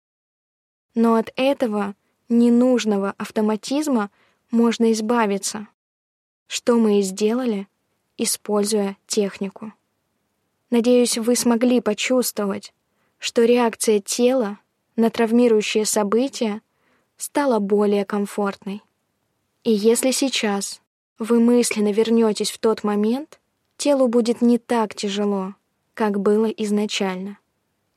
Speaker 1: Но от этого ненужного автоматизма можно избавиться, что мы и сделали, используя технику. Надеюсь, вы смогли почувствовать, что реакция тела на травмирующее событие стала более комфортной. И если сейчас вы мысленно вернетесь в тот момент, телу будет не так тяжело, как было изначально.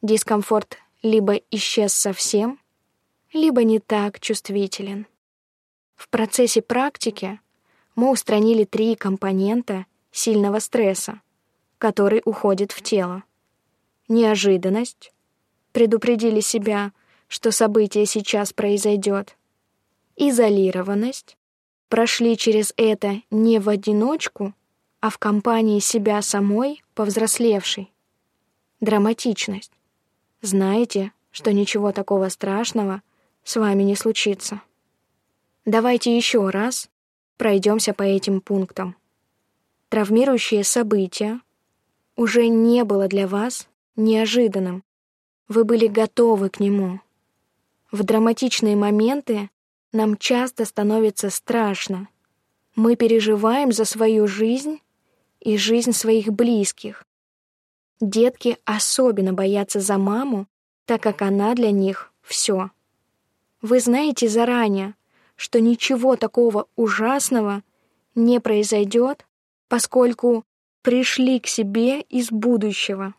Speaker 1: Дискомфорт либо исчез совсем, либо не так чувствителен. В процессе практики мы устранили три компонента сильного стресса, который уходит в тело. Неожиданность. Предупредили себя, что событие сейчас произойдет. Изолированность. Прошли через это не в одиночку, а в компании себя самой, повзрослевшей. Драматичность. Знаете, что ничего такого страшного с вами не случится. Давайте еще раз пройдемся по этим пунктам. Травмирующее событие уже не было для вас неожиданным. Вы были готовы к нему. В драматичные моменты нам часто становится страшно. Мы переживаем за свою жизнь и жизнь своих близких. Детки особенно боятся за маму, так как она для них все. Вы знаете заранее, что ничего такого ужасного не произойдет, поскольку пришли к себе из будущего.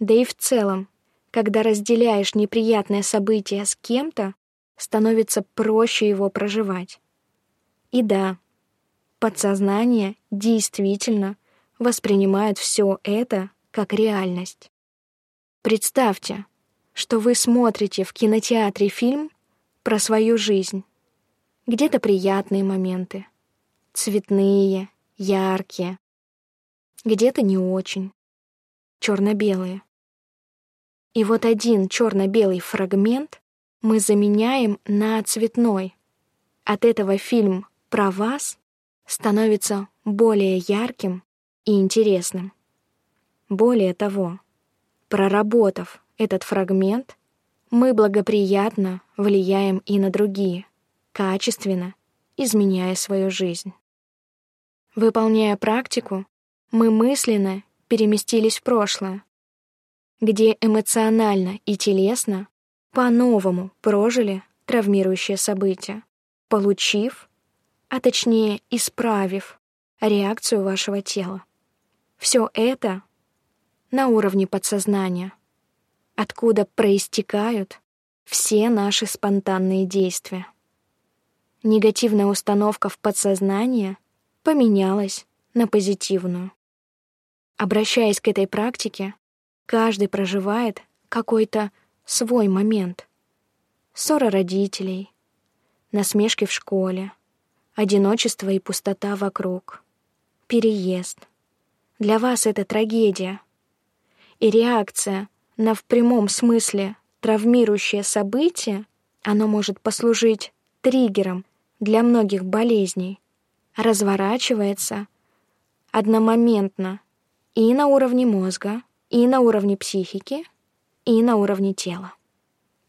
Speaker 1: Да и в целом, когда разделяешь неприятное событие с кем-то, становится проще его проживать. И да, подсознание действительно воспринимает все это как реальность. Представьте, что вы смотрите в кинотеатре фильм про свою жизнь. Где-то приятные моменты, цветные, яркие, где-то не очень. Черно-белые. И вот один черно-белый фрагмент мы заменяем на цветной. От этого фильм про вас становится более ярким и интересным. Более того, проработав этот фрагмент, мы благоприятно влияем и на другие, качественно изменяя свою жизнь. Выполняя практику, мы мысленно переместились в прошлое, где эмоционально и телесно по-новому прожили травмирующее событие, получив, а точнее исправив реакцию вашего тела. Все это на уровне подсознания, откуда проистекают все наши спонтанные действия. Негативная установка в подсознание поменялась на позитивную. Обращаясь к этой практике, каждый проживает какой-то свой момент. Ссора родителей, насмешки в школе, одиночество и пустота вокруг, переезд. Для вас это трагедия. И реакция на в прямом смысле травмирующее событие, оно может послужить триггером для многих болезней, разворачивается одномоментно и на уровне мозга, и на уровне психики, и на уровне тела.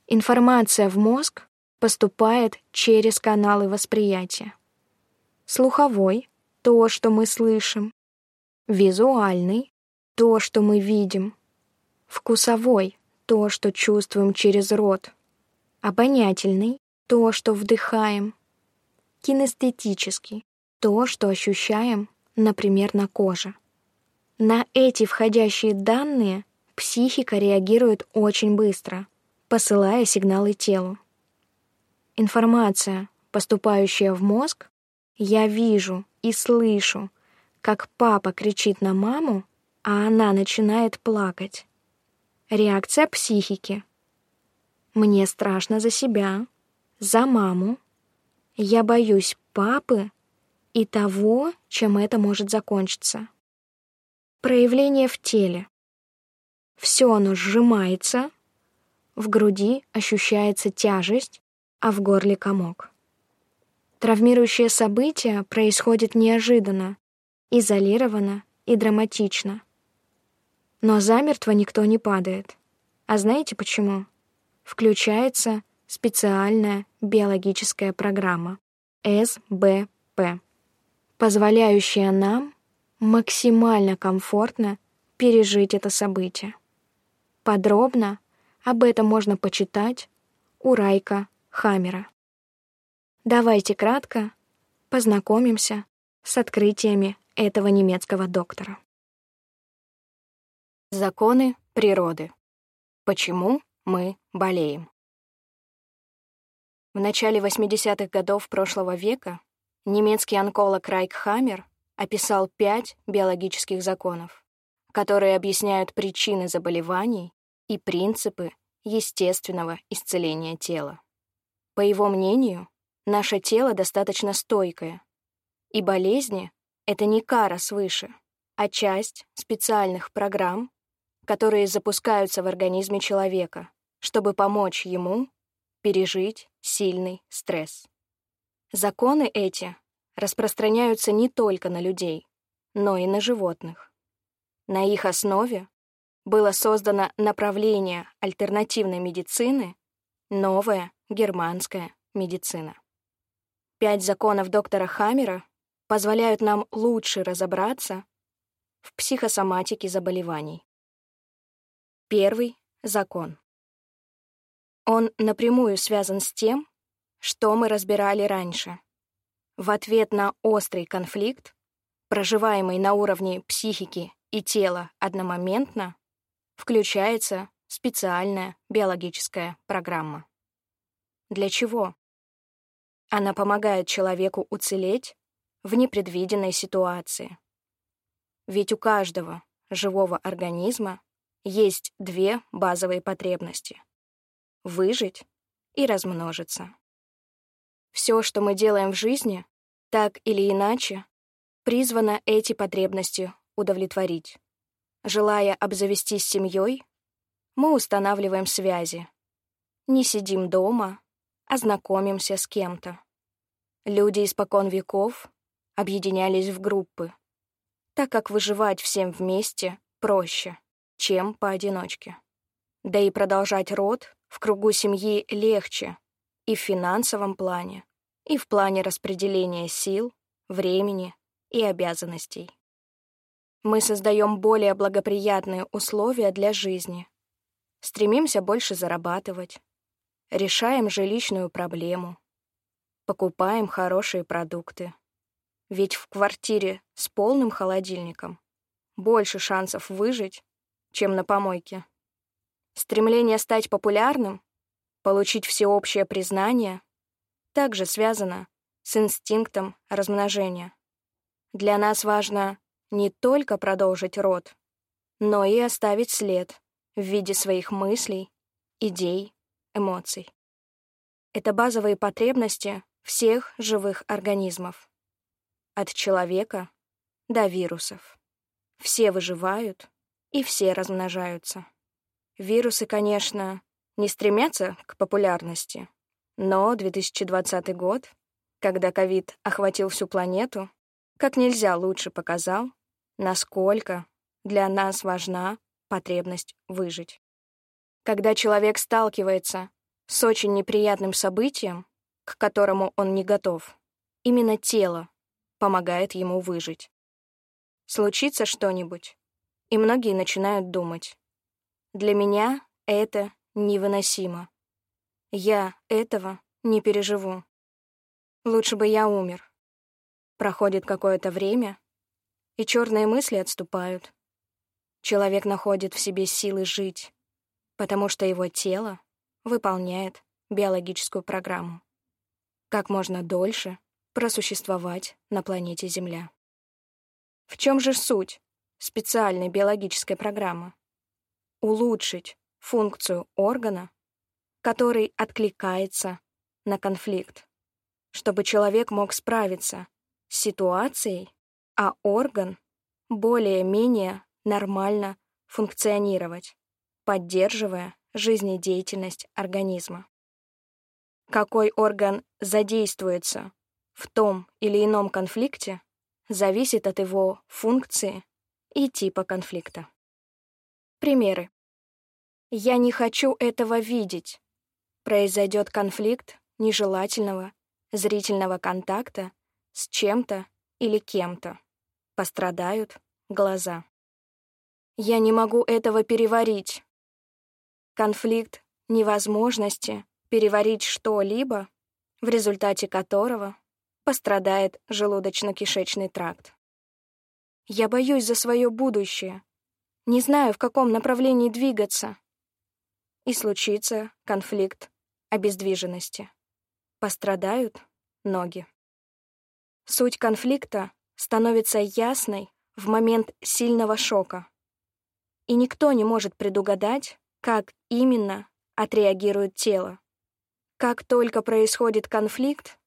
Speaker 1: Информация в мозг поступает через каналы восприятия. Слуховой — то, что мы слышим. Визуальный — то, что мы видим. Вкусовой — то, что чувствуем через рот. Обонятельный — то, что вдыхаем. Кинестетический — то, что ощущаем, например, на коже. На эти входящие данные психика реагирует очень быстро, посылая сигналы телу. Информация, поступающая в мозг, я вижу и слышу, как папа кричит на маму, а она начинает плакать. Реакция психики. Мне страшно за себя, за маму. Я боюсь папы и того, чем это может закончиться. Проявление в теле. Все оно сжимается, в груди ощущается тяжесть, а в горле комок. Травмирующее событие происходит неожиданно, изолированно и драматично. Но замертво никто не падает. А знаете почему? Включается специальная биологическая программа СБП, позволяющая нам максимально комфортно пережить это событие. Подробно об этом можно почитать у Райка Хаммера. Давайте кратко познакомимся с открытиями этого немецкого доктора. Законы природы. Почему мы болеем? В начале 80-х годов прошлого века немецкий онколог Райк Хаммер описал пять биологических законов которые объясняют причины заболеваний и принципы естественного исцеления тела. По его мнению, наше тело достаточно стойкое, и болезни — это не кара свыше, а часть специальных программ, которые запускаются в организме человека, чтобы помочь ему пережить сильный стресс. Законы эти распространяются не только на людей, но и на животных. На их основе было создано направление альтернативной медицины «Новая германская медицина». Пять законов доктора Хаммера позволяют нам лучше разобраться в психосоматике заболеваний. Первый закон. Он напрямую связан с тем, что мы разбирали раньше. В ответ на острый конфликт, проживаемый на уровне психики и тело одномоментно, включается специальная биологическая программа. Для чего? Она помогает человеку уцелеть в непредвиденной ситуации. Ведь у каждого живого организма есть две базовые потребности — выжить и размножиться. Все, что мы делаем в жизни, так или иначе, призвано эти потребности удовлетворить. Желая обзавестись семьей, мы устанавливаем связи. Не сидим дома, а знакомимся с кем-то. Люди испокон веков объединялись в группы, так как выживать всем вместе проще, чем поодиночке. Да и продолжать род в кругу семьи легче и в финансовом плане, и в плане распределения сил, времени и обязанностей мы создаем более благоприятные условия для жизни. Стремимся больше зарабатывать, решаем жилищную проблему, покупаем хорошие продукты. Ведь в квартире с полным холодильником больше шансов выжить, чем на помойке. Стремление стать популярным, получить всеобщее признание, также связано с инстинктом размножения. Для нас важно не только продолжить род, но и оставить след в виде своих мыслей, идей, эмоций. Это базовые потребности всех живых организмов. От человека до вирусов. Все выживают и все размножаются. Вирусы, конечно, не стремятся к популярности, но 2020 год, когда ковид охватил всю планету, как нельзя лучше показал, насколько для нас важна потребность выжить. Когда человек сталкивается с очень неприятным событием, к которому он не готов, именно тело помогает ему выжить. Случится что-нибудь, и многие начинают думать. Для меня это невыносимо. Я этого не переживу. Лучше бы я умер. Проходит какое-то время, и черные мысли отступают. Человек находит в себе силы жить, потому что его тело выполняет биологическую программу. Как можно дольше просуществовать на планете Земля. В чем же суть специальной биологической программы? Улучшить функцию органа, который откликается на конфликт, чтобы человек мог справиться с ситуацией, а орган более-менее нормально функционировать, поддерживая жизнедеятельность организма. Какой орган задействуется в том или ином конфликте, зависит от его функции и типа конфликта. Примеры. Я не хочу этого видеть. Произойдет конфликт нежелательного зрительного контакта с чем-то или кем-то. Пострадают глаза. Я не могу этого переварить. Конфликт невозможности переварить что-либо, в результате которого пострадает желудочно-кишечный тракт. Я боюсь за свое будущее, не знаю, в каком направлении двигаться. И случится конфликт обездвиженности. Пострадают ноги. Суть конфликта становится ясной в момент сильного шока. И никто не может предугадать, как именно отреагирует тело. Как только происходит конфликт,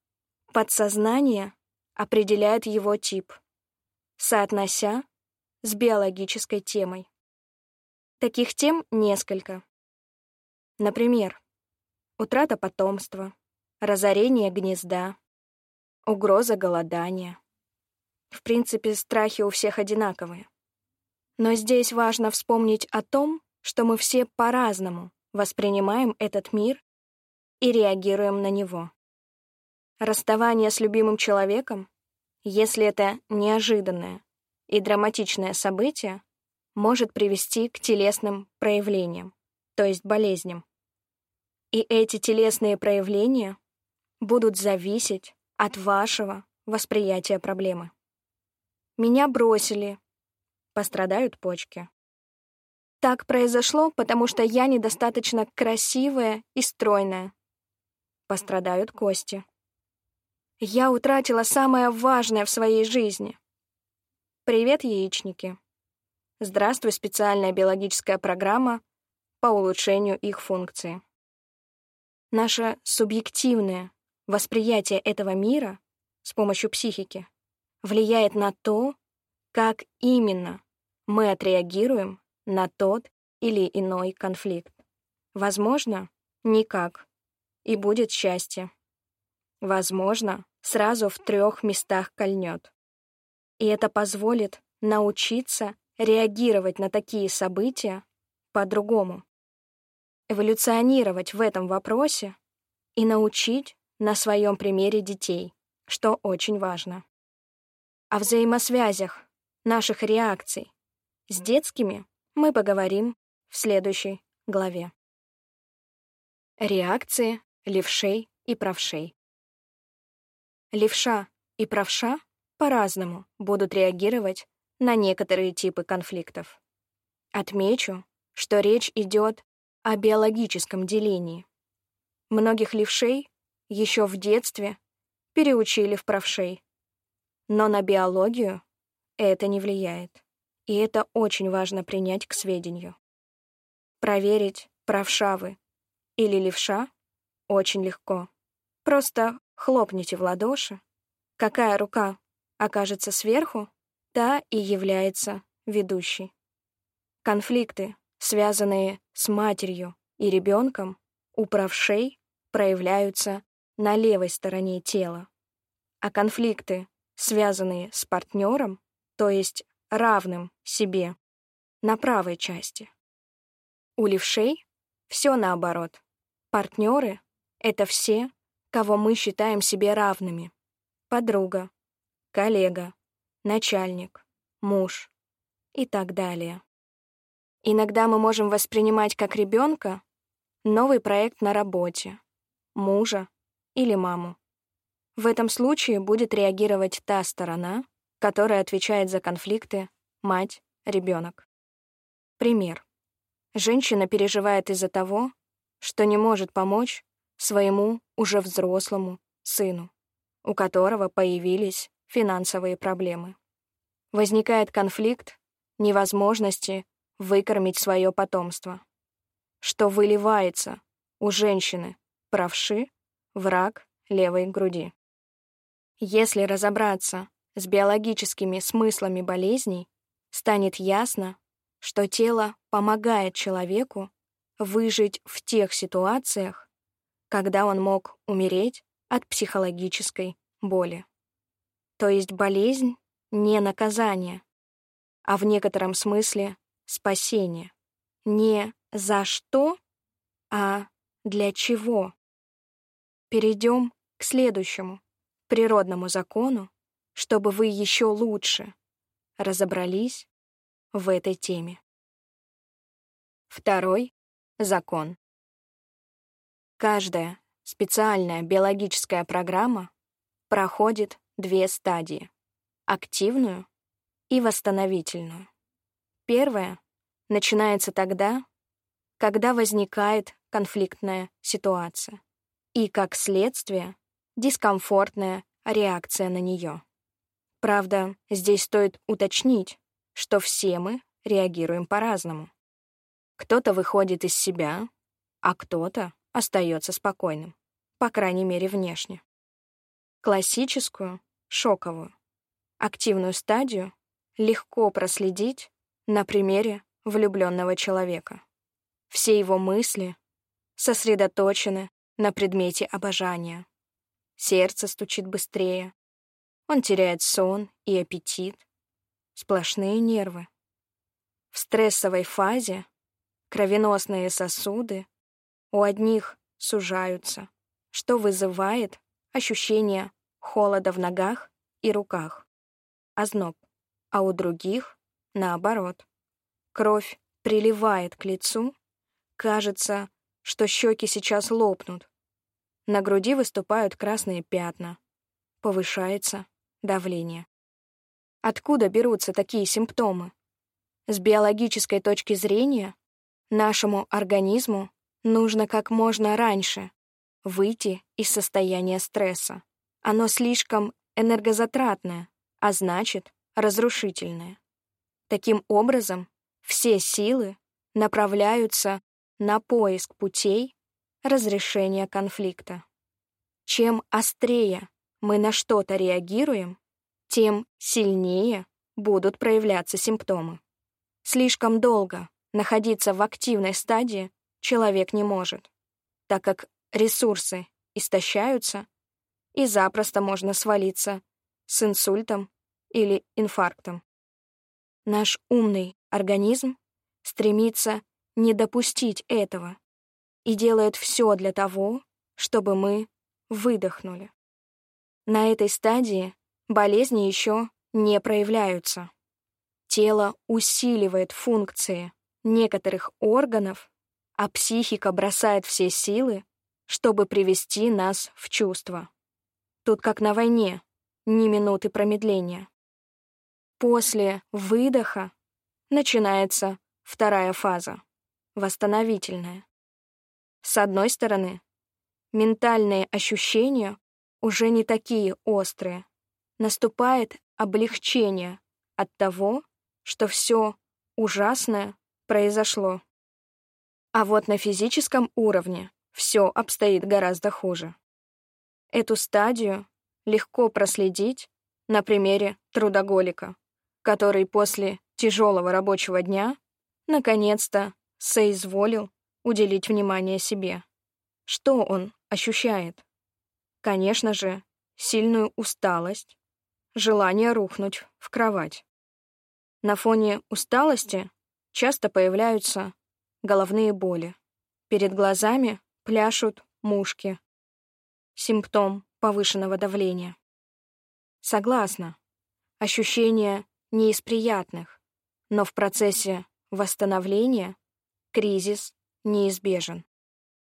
Speaker 1: подсознание определяет его тип, соотнося с биологической темой. Таких тем несколько. Например, утрата потомства, разорение гнезда, угроза голодания. В принципе, страхи у всех одинаковые. Но здесь важно вспомнить о том, что мы все по-разному воспринимаем этот мир и реагируем на него. Расставание с любимым человеком, если это неожиданное и драматичное событие, может привести к телесным проявлениям, то есть болезням. И эти телесные проявления будут зависеть от вашего восприятия проблемы. Меня бросили, пострадают почки. Так произошло, потому что я недостаточно красивая и стройная. Пострадают кости. Я утратила самое важное в своей жизни. Привет, яичники. Здравствуй, специальная биологическая программа по улучшению их функции. Наше субъективное восприятие этого мира с помощью психики влияет на то, как именно мы отреагируем на тот или иной конфликт. Возможно, никак, и будет счастье. Возможно, сразу в трех местах кольнет. И это позволит научиться реагировать на такие события по-другому. Эволюционировать в этом вопросе и научить на своем примере детей, что очень важно. О взаимосвязях наших реакций с детскими мы поговорим в следующей главе. Реакции левшей и правшей. Левша и правша по-разному будут реагировать на некоторые типы конфликтов. Отмечу, что речь идет о биологическом делении. Многих левшей еще в детстве переучили в правшей. Но на биологию это не влияет, и это очень важно принять к сведению. Проверить, правша вы или левша, очень легко. Просто хлопните в ладоши. Какая рука окажется сверху, та и является ведущей. Конфликты, связанные с матерью и ребенком, у правшей проявляются на левой стороне тела, а конфликты, связанные с партнером, то есть равным себе, на правой части. У левшей все наоборот. Партнеры — это все, кого мы считаем себе равными. Подруга, коллега, начальник, муж и так далее. Иногда мы можем воспринимать как ребенка новый проект на работе, мужа или маму. В этом случае будет реагировать та сторона, которая отвечает за конфликты мать, ребенок. Пример. Женщина переживает из-за того, что не может помочь своему уже взрослому сыну, у которого появились финансовые проблемы. Возникает конфликт невозможности выкормить свое потомство, что выливается у женщины правши враг левой груди. Если разобраться с биологическими смыслами болезней, станет ясно, что тело помогает человеку выжить в тех ситуациях, когда он мог умереть от психологической боли. То есть болезнь — не наказание, а в некотором смысле спасение. Не за что, а для чего. Перейдем к следующему, природному закону, чтобы вы еще лучше разобрались в этой теме. Второй закон. Каждая специальная биологическая программа проходит две стадии — активную и восстановительную. Первая начинается тогда, когда возникает конфликтная ситуация и, как следствие, дискомфортная реакция на нее. Правда, здесь стоит уточнить, что все мы реагируем по-разному. Кто-то выходит из себя, а кто-то остается спокойным, по крайней мере, внешне. Классическую, шоковую, активную стадию легко проследить на примере влюбленного человека. Все его мысли сосредоточены на предмете обожания. Сердце стучит быстрее, он теряет сон и аппетит. Сплошные нервы. В стрессовой фазе кровеносные сосуды у одних сужаются, что вызывает ощущение холода в ногах и руках, озноб, а у других — наоборот. Кровь приливает к лицу, кажется, что щеки сейчас лопнут. На груди выступают красные пятна, повышается давление. Откуда берутся такие симптомы? С биологической точки зрения нашему организму нужно как можно раньше выйти из состояния стресса. Оно слишком энергозатратное, а значит, разрушительное. Таким образом, все силы направляются на поиск путей разрешения конфликта. Чем острее мы на что-то реагируем, тем сильнее будут проявляться симптомы. Слишком долго находиться в активной стадии человек не может, так как ресурсы истощаются и запросто можно свалиться с инсультом или инфарктом. Наш умный организм стремится не допустить этого и делает все для того, чтобы мы выдохнули. На этой стадии болезни еще не проявляются. Тело усиливает функции некоторых органов, а психика бросает все силы чтобы привести нас в чувство. Тут как на войне, ни минуты промедления. После выдоха начинается вторая фаза — восстановительная. С одной стороны, ментальные ощущения уже не такие острые. Наступает облегчение от того, что все ужасное произошло. А вот на физическом уровне все обстоит гораздо хуже. Эту стадию легко проследить на примере трудоголика, который после тяжелого рабочего дня наконец-то соизволил уделить внимание себе. Что он ощущает? Конечно же, сильную усталость, желание рухнуть в кровать. На фоне усталости часто появляются головные боли. Перед глазами пляшут мушки. Симптом повышенного давления. Согласна. Ощущения не из приятных, но в процессе восстановления кризис неизбежен.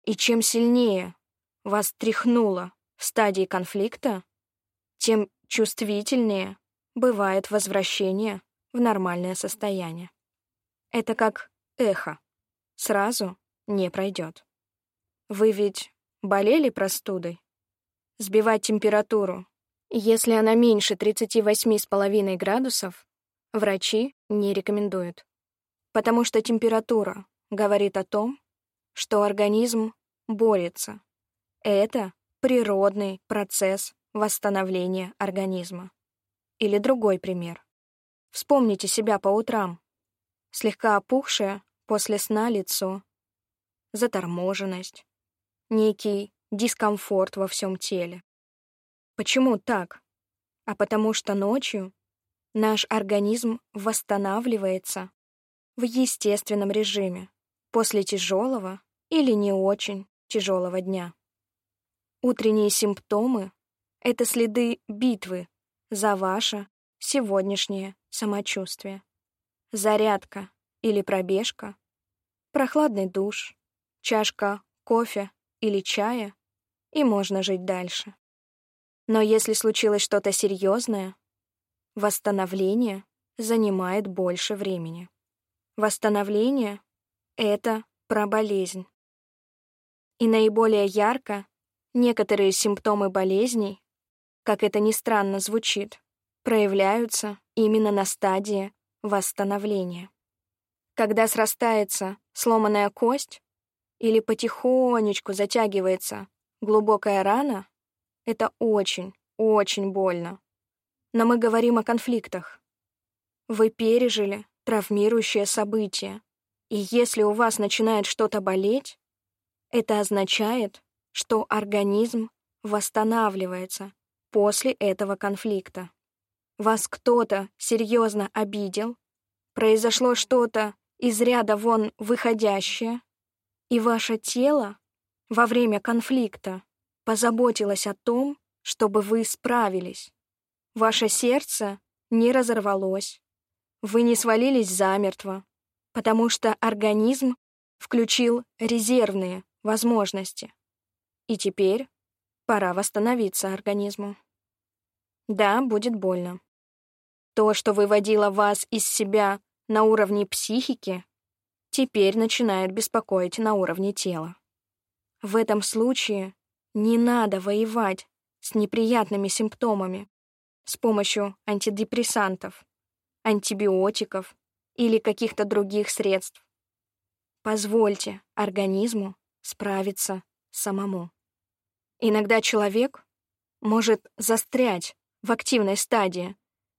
Speaker 1: И чем сильнее вас тряхнуло в стадии конфликта, тем чувствительнее бывает возвращение в нормальное состояние. Это как эхо. Сразу не пройдет. Вы ведь болели простудой? Сбивать температуру. Если она меньше 38,5 градусов, врачи не рекомендуют. Потому что температура говорит о том, что организм борется. Это природный процесс восстановления организма. Или другой пример. Вспомните себя по утрам. Слегка опухшее после сна лицо, заторможенность, некий дискомфорт во всем теле. Почему так? А потому что ночью наш организм восстанавливается в естественном режиме после тяжелого или не очень тяжелого дня. Утренние симптомы — это следы битвы за ваше сегодняшнее самочувствие. Зарядка или пробежка, прохладный душ, чашка кофе или чая, и можно жить дальше. Но если случилось что-то серьезное, восстановление занимает больше времени. Восстановление — это про болезнь. И наиболее ярко некоторые симптомы болезней, как это ни странно звучит, проявляются именно на стадии восстановления. Когда срастается сломанная кость или потихонечку затягивается глубокая рана, это очень, очень больно. Но мы говорим о конфликтах. Вы пережили травмирующее событие, и если у вас начинает что-то болеть, это означает, что организм восстанавливается после этого конфликта. Вас кто-то серьезно обидел, произошло что-то из ряда вон выходящее, и ваше тело во время конфликта позаботилось о том, чтобы вы справились. Ваше сердце не разорвалось, вы не свалились замертво, потому что организм включил резервные возможности. И теперь пора восстановиться организму. Да, будет больно. То, что выводило вас из себя на уровне психики, теперь начинает беспокоить на уровне тела. В этом случае не надо воевать с неприятными симптомами с помощью антидепрессантов, антибиотиков или каких-то других средств. Позвольте организму справиться самому. Иногда человек может застрять в активной стадии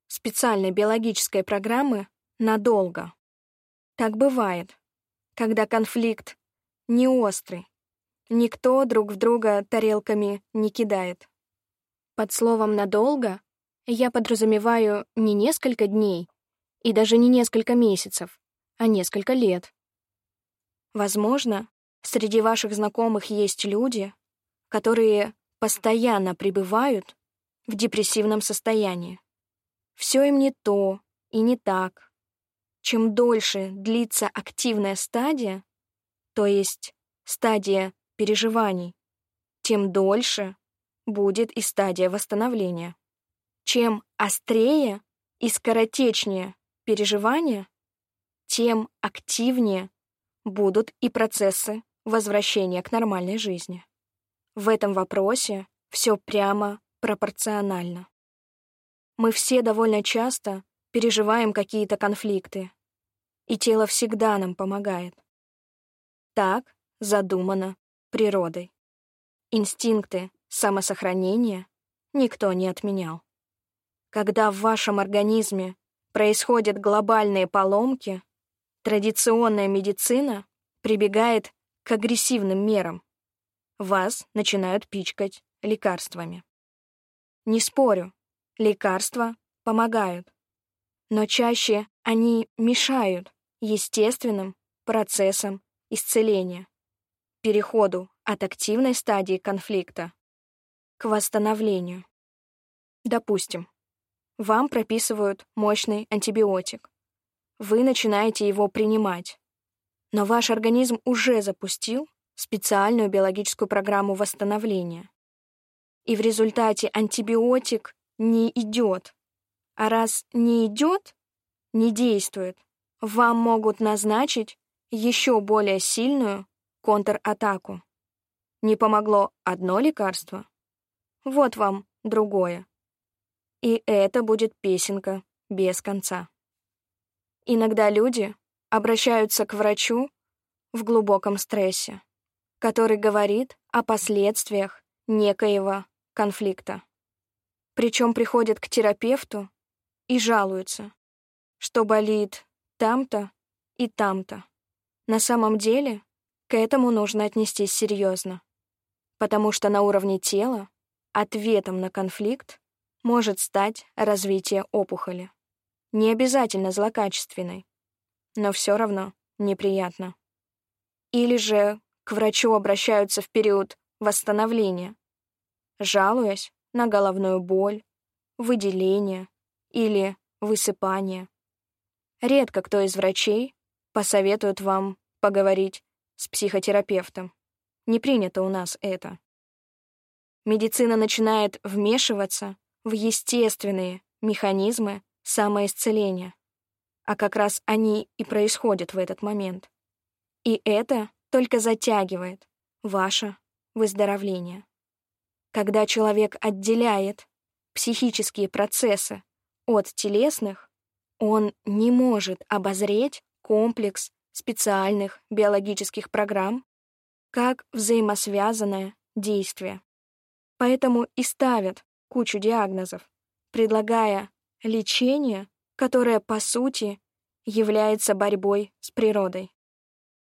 Speaker 1: специальной биологической программы надолго. Так бывает, когда конфликт не острый, никто друг в друга тарелками не кидает. Под словом «надолго» я подразумеваю не несколько дней и даже не несколько месяцев, а несколько лет. Возможно, среди ваших знакомых есть люди, которые постоянно пребывают в депрессивном состоянии. Все им не то и не так. Чем дольше длится активная стадия, то есть стадия переживаний, тем дольше будет и стадия восстановления. Чем острее и скоротечнее переживания, тем активнее будут и процессы возвращения к нормальной жизни. В этом вопросе все прямо пропорционально. Мы все довольно часто переживаем какие-то конфликты, и тело всегда нам помогает. Так задумано природой. Инстинкты самосохранения никто не отменял. Когда в вашем организме происходят глобальные поломки, традиционная медицина прибегает к агрессивным мерам. Вас начинают пичкать лекарствами. Не спорю, лекарства помогают, но чаще они мешают естественным процессам исцеления, переходу от активной стадии конфликта к восстановлению. Допустим, вам прописывают мощный антибиотик. Вы начинаете его принимать. Но ваш организм уже запустил специальную биологическую программу восстановления. И в результате антибиотик не идет. А раз не идет, не действует, вам могут назначить еще более сильную контратаку. Не помогло одно лекарство? Вот вам другое. И это будет песенка без конца. Иногда люди обращаются к врачу в глубоком стрессе, который говорит о последствиях некоего конфликта. Причем приходят к терапевту и жалуются, что болит там-то и там-то. На самом деле к этому нужно отнестись серьезно, потому что на уровне тела ответом на конфликт может стать развитие опухоли. Не обязательно злокачественной, но все равно неприятно. Или же к врачу обращаются в период восстановления, жалуясь на головную боль, выделение или высыпание. Редко кто из врачей посоветует вам поговорить с психотерапевтом. Не принято у нас это. Медицина начинает вмешиваться в естественные механизмы самоисцеления, а как раз они и происходят в этот момент. И это только затягивает ваше выздоровление. Когда человек отделяет психические процессы от телесных, он не может обозреть комплекс специальных биологических программ как взаимосвязанное действие. Поэтому и ставят кучу диагнозов, предлагая лечение, которое, по сути, является борьбой с природой.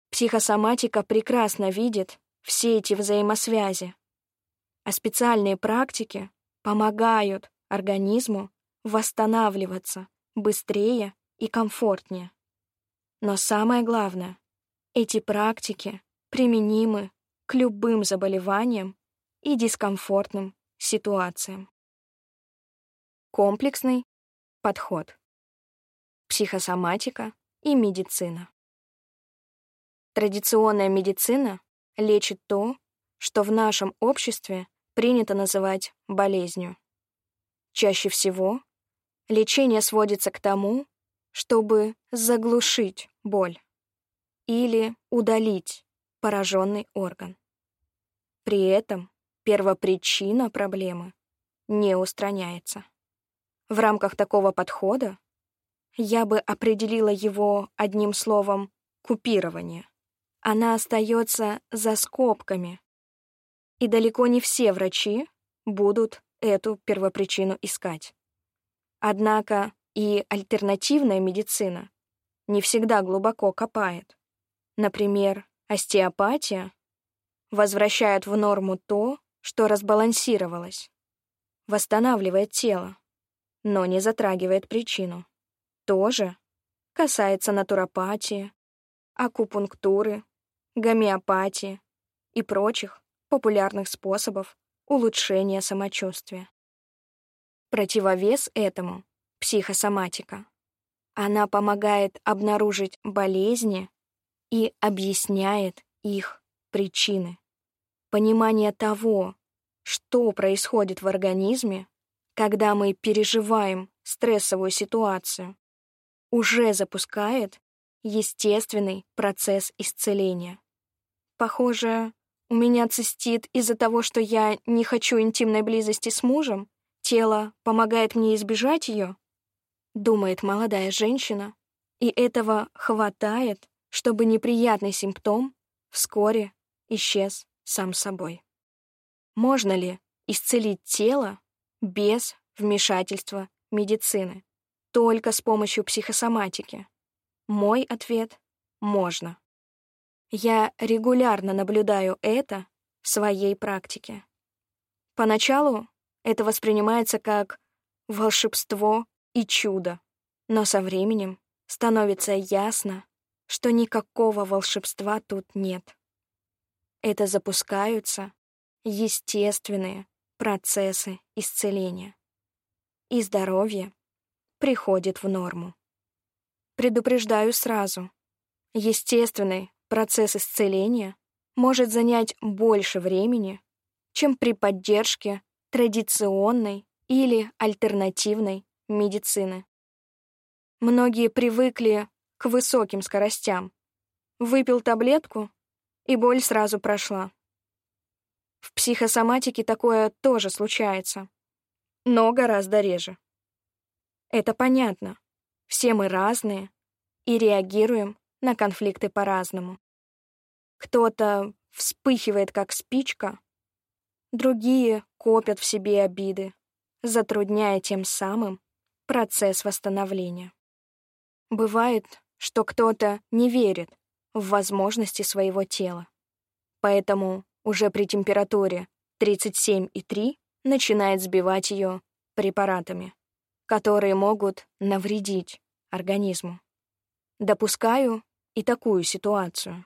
Speaker 1: Психосоматика прекрасно видит все эти взаимосвязи, а специальные практики помогают организму восстанавливаться быстрее и комфортнее. Но самое главное, эти практики применимы к любым заболеваниям и дискомфортным ситуациям. Комплексный подход. Психосоматика и медицина. Традиционная медицина лечит то, что в нашем обществе принято называть болезнью. Чаще всего лечение сводится к тому, чтобы заглушить боль или удалить пораженный орган. При этом первопричина проблемы не устраняется. В рамках такого подхода я бы определила его одним словом «купирование». Она остается за скобками, и далеко не все врачи будут эту первопричину искать. Однако и альтернативная медицина не всегда глубоко копает. Например, остеопатия возвращает в норму то, что разбалансировалось, восстанавливает тело, но не затрагивает причину. Тоже касается натуропатии, акупунктуры, гомеопатии и прочих популярных способов улучшения самочувствия. Противовес этому — психосоматика. Она помогает обнаружить болезни и объясняет их причины понимание того, что происходит в организме, когда мы переживаем стрессовую ситуацию, уже запускает естественный процесс исцеления. Похоже, у меня цистит из-за того, что я не хочу интимной близости с мужем, тело помогает мне избежать ее, думает молодая женщина, и этого хватает, чтобы неприятный симптом вскоре исчез сам собой. Можно ли исцелить тело без вмешательства медицины, только с помощью психосоматики? Мой ответ — можно. Я регулярно наблюдаю это в своей практике. Поначалу это воспринимается как волшебство и чудо, но со временем становится ясно, что никакого волшебства тут нет. Это запускаются естественные процессы исцеления. И здоровье приходит в норму. Предупреждаю сразу. Естественный процесс исцеления может занять больше времени, чем при поддержке традиционной или альтернативной медицины. Многие привыкли к высоким скоростям. Выпил таблетку, и боль сразу прошла. В психосоматике такое тоже случается, но гораздо реже. Это понятно. Все мы разные и реагируем на конфликты по-разному. Кто-то вспыхивает, как спичка, другие копят в себе обиды, затрудняя тем самым процесс восстановления. Бывает, что кто-то не верит в возможности своего тела. Поэтому уже при температуре 37,3 начинает сбивать ее препаратами, которые могут навредить организму. Допускаю и такую ситуацию.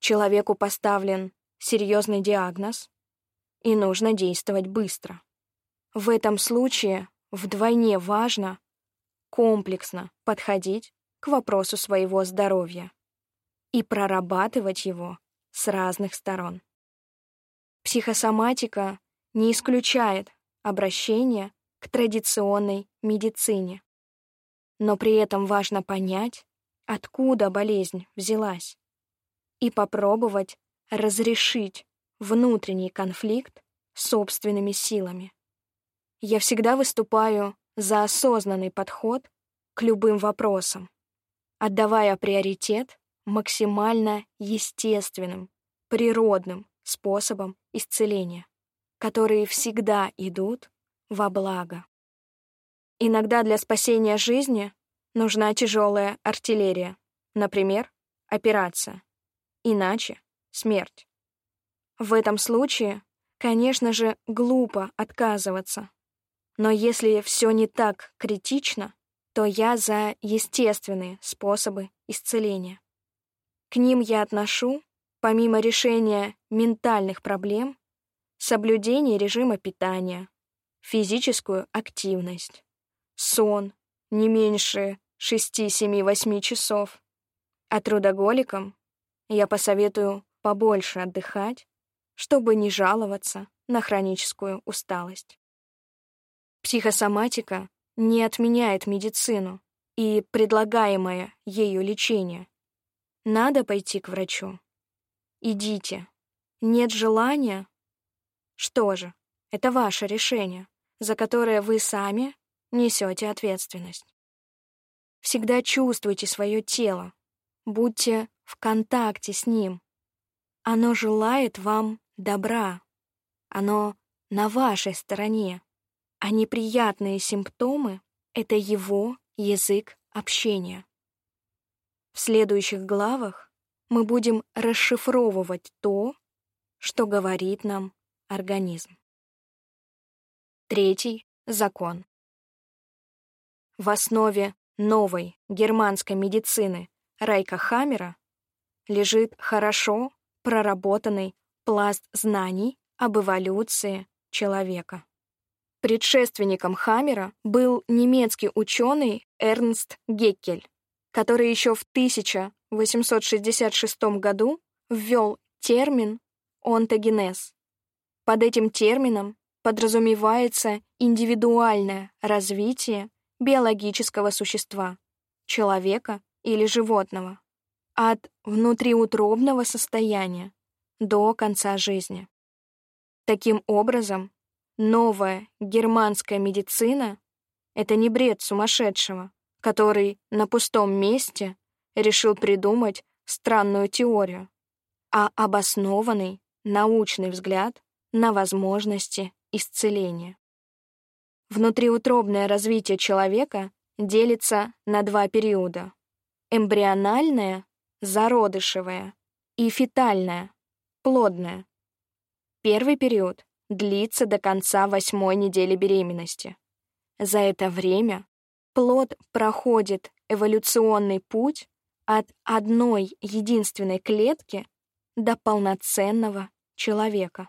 Speaker 1: Человеку поставлен серьезный диагноз, и нужно действовать быстро. В этом случае вдвойне важно комплексно подходить к вопросу своего здоровья и прорабатывать его с разных сторон. Психосоматика не исключает обращение к традиционной медицине, но при этом важно понять, откуда болезнь взялась, и попробовать разрешить внутренний конфликт собственными силами. Я всегда выступаю за осознанный подход к любым вопросам, отдавая приоритет максимально естественным, природным способам исцеления, которые всегда идут во благо. Иногда для спасения жизни нужна тяжелая артиллерия, например, операция, иначе смерть. В этом случае, конечно же, глупо отказываться но если все не так критично, то я за естественные способы исцеления. К ним я отношу, помимо решения ментальных проблем, соблюдение режима питания, физическую активность, сон не меньше 6-7-8 часов. А трудоголикам я посоветую побольше отдыхать, чтобы не жаловаться на хроническую усталость. Психосоматика не отменяет медицину и предлагаемое ею лечение. Надо пойти к врачу. Идите. Нет желания? Что же, это ваше решение, за которое вы сами несете ответственность. Всегда чувствуйте свое тело, будьте в контакте с ним. Оно желает вам добра, оно на вашей стороне а неприятные симптомы — это его язык общения. В следующих главах мы будем расшифровывать то, что говорит нам организм. Третий закон. В основе новой германской медицины Райка Хаммера лежит хорошо проработанный пласт знаний об эволюции человека. Предшественником Хаммера был немецкий ученый Эрнст Геккель, который еще в 1866 году ввел термин онтогенез. Под этим термином подразумевается индивидуальное развитие биологического существа, человека или животного, от внутриутробного состояния до конца жизни. Таким образом, новая германская медицина — это не бред сумасшедшего, который на пустом месте решил придумать странную теорию, а обоснованный научный взгляд на возможности исцеления. Внутриутробное развитие человека делится на два периода — эмбриональное, зародышевое, и фетальное, плодное. Первый период длится до конца восьмой недели беременности. За это время плод проходит эволюционный путь от одной единственной клетки до полноценного человека.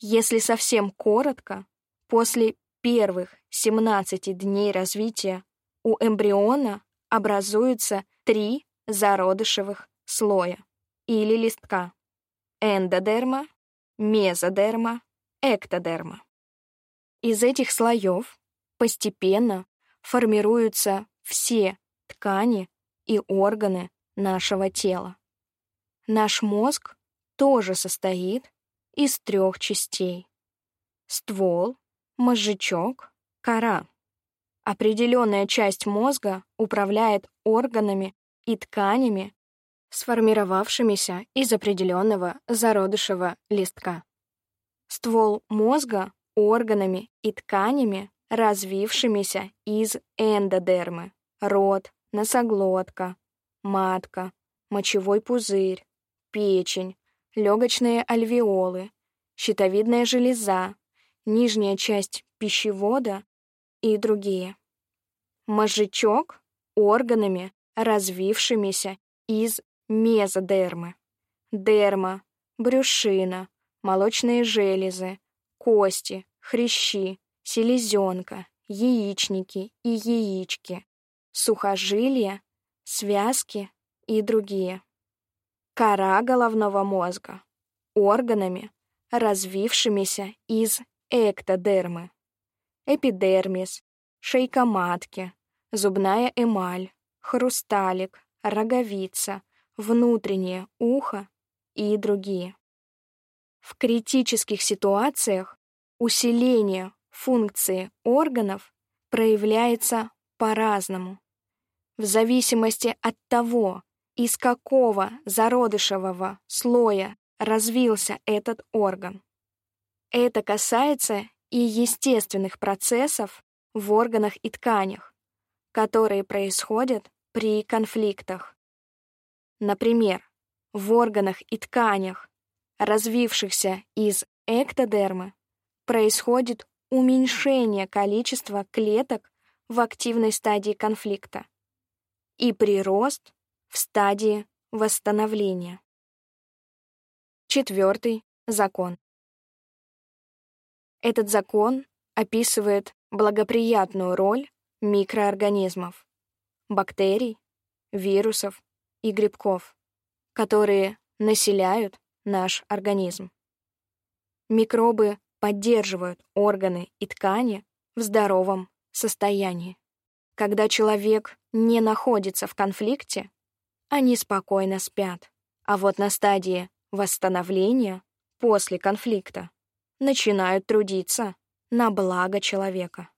Speaker 1: Если совсем коротко, после первых 17 дней развития у эмбриона образуются три зародышевых слоя или листка — эндодерма, мезодерма, эктодерма. Из этих слоев постепенно формируются все ткани и органы нашего тела. Наш мозг тоже состоит из трех частей. Ствол, мозжечок, кора. Определенная часть мозга управляет органами и тканями, сформировавшимися из определенного зародышевого листка. Ствол мозга органами и тканями, развившимися из эндодермы, рот, носоглотка, матка, мочевой пузырь, печень, легочные альвеолы, щитовидная железа, нижняя часть пищевода и другие. Мозжечок — органами, развившимися из мезодермы, дерма, брюшина, молочные железы, кости, хрящи, селезенка, яичники и яички, сухожилия, связки и другие. Кора головного мозга органами, развившимися из эктодермы, эпидермис, шейка матки, зубная эмаль, хрусталик, роговица, внутреннее ухо и другие. В критических ситуациях усиление функции органов проявляется по-разному, в зависимости от того, из какого зародышевого слоя развился этот орган. Это касается и естественных процессов в органах и тканях, которые происходят при конфликтах. Например, в органах и тканях, развившихся из эктодермы, происходит уменьшение количества клеток в активной стадии конфликта и прирост в стадии восстановления. Четвертый закон. Этот закон описывает благоприятную роль микроорганизмов, бактерий, вирусов и грибков, которые населяют наш организм. Микробы поддерживают органы и ткани в здоровом состоянии. Когда человек не находится в конфликте, они спокойно спят, а вот на стадии восстановления после конфликта начинают трудиться на благо человека,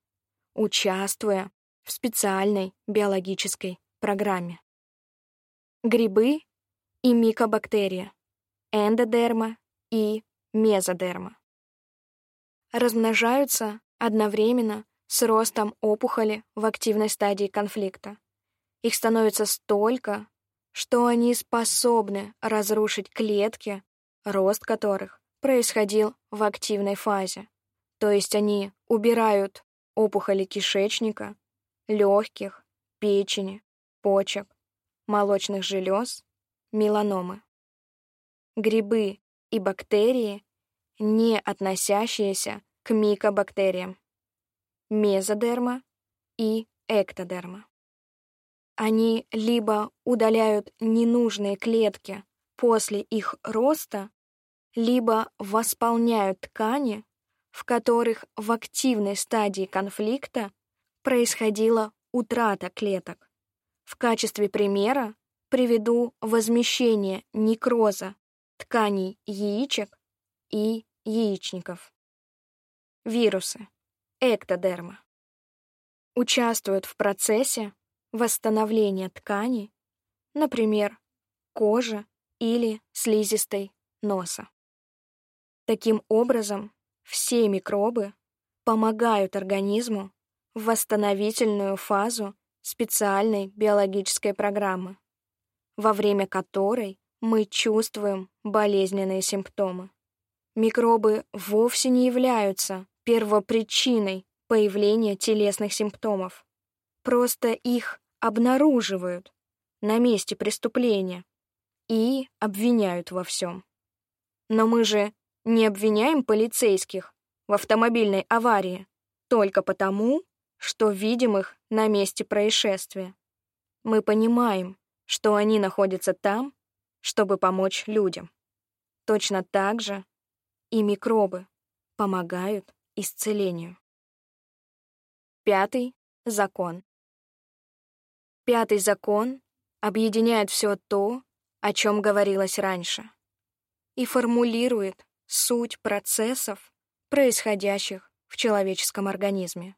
Speaker 1: участвуя в специальной биологической программе. Грибы и микобактерии, эндодерма и мезодерма. Размножаются одновременно с ростом опухоли в активной стадии конфликта. Их становится столько, что они способны разрушить клетки, рост которых происходил в активной фазе. То есть они убирают опухоли кишечника, легких, печени, почек, молочных желез, меланомы. Грибы и бактерии, не относящиеся к микобактериям, мезодерма и эктодерма. Они либо удаляют ненужные клетки после их роста, либо восполняют ткани, в которых в активной стадии конфликта происходила утрата клеток. В качестве примера приведу возмещение некроза тканей яичек и яичников. Вирусы, эктодерма, участвуют в процессе восстановления тканей, например, кожи или слизистой носа. Таким образом, все микробы помогают организму в восстановительную фазу специальной биологической программы, во время которой мы чувствуем болезненные симптомы. Микробы вовсе не являются первопричиной появления телесных симптомов. Просто их обнаруживают на месте преступления и обвиняют во всем. Но мы же не обвиняем полицейских в автомобильной аварии только потому, что видим их на месте происшествия. Мы понимаем, что они находятся там, чтобы помочь людям. Точно так же и микробы помогают исцелению. Пятый закон. Пятый закон объединяет все то, о чем говорилось раньше, и формулирует суть процессов, происходящих в человеческом организме.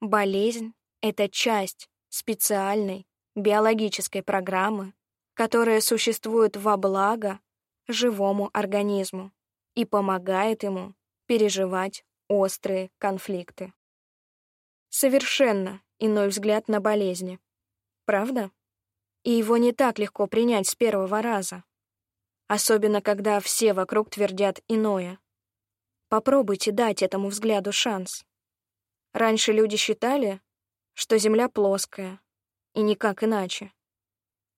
Speaker 1: Болезнь — это часть специальной биологической программы, которая существует во благо живому организму и помогает ему переживать острые конфликты. Совершенно иной взгляд на болезни. Правда? И его не так легко принять с первого раза. Особенно, когда все вокруг твердят иное. Попробуйте дать этому взгляду шанс. Раньше люди считали, что Земля плоская, и никак иначе.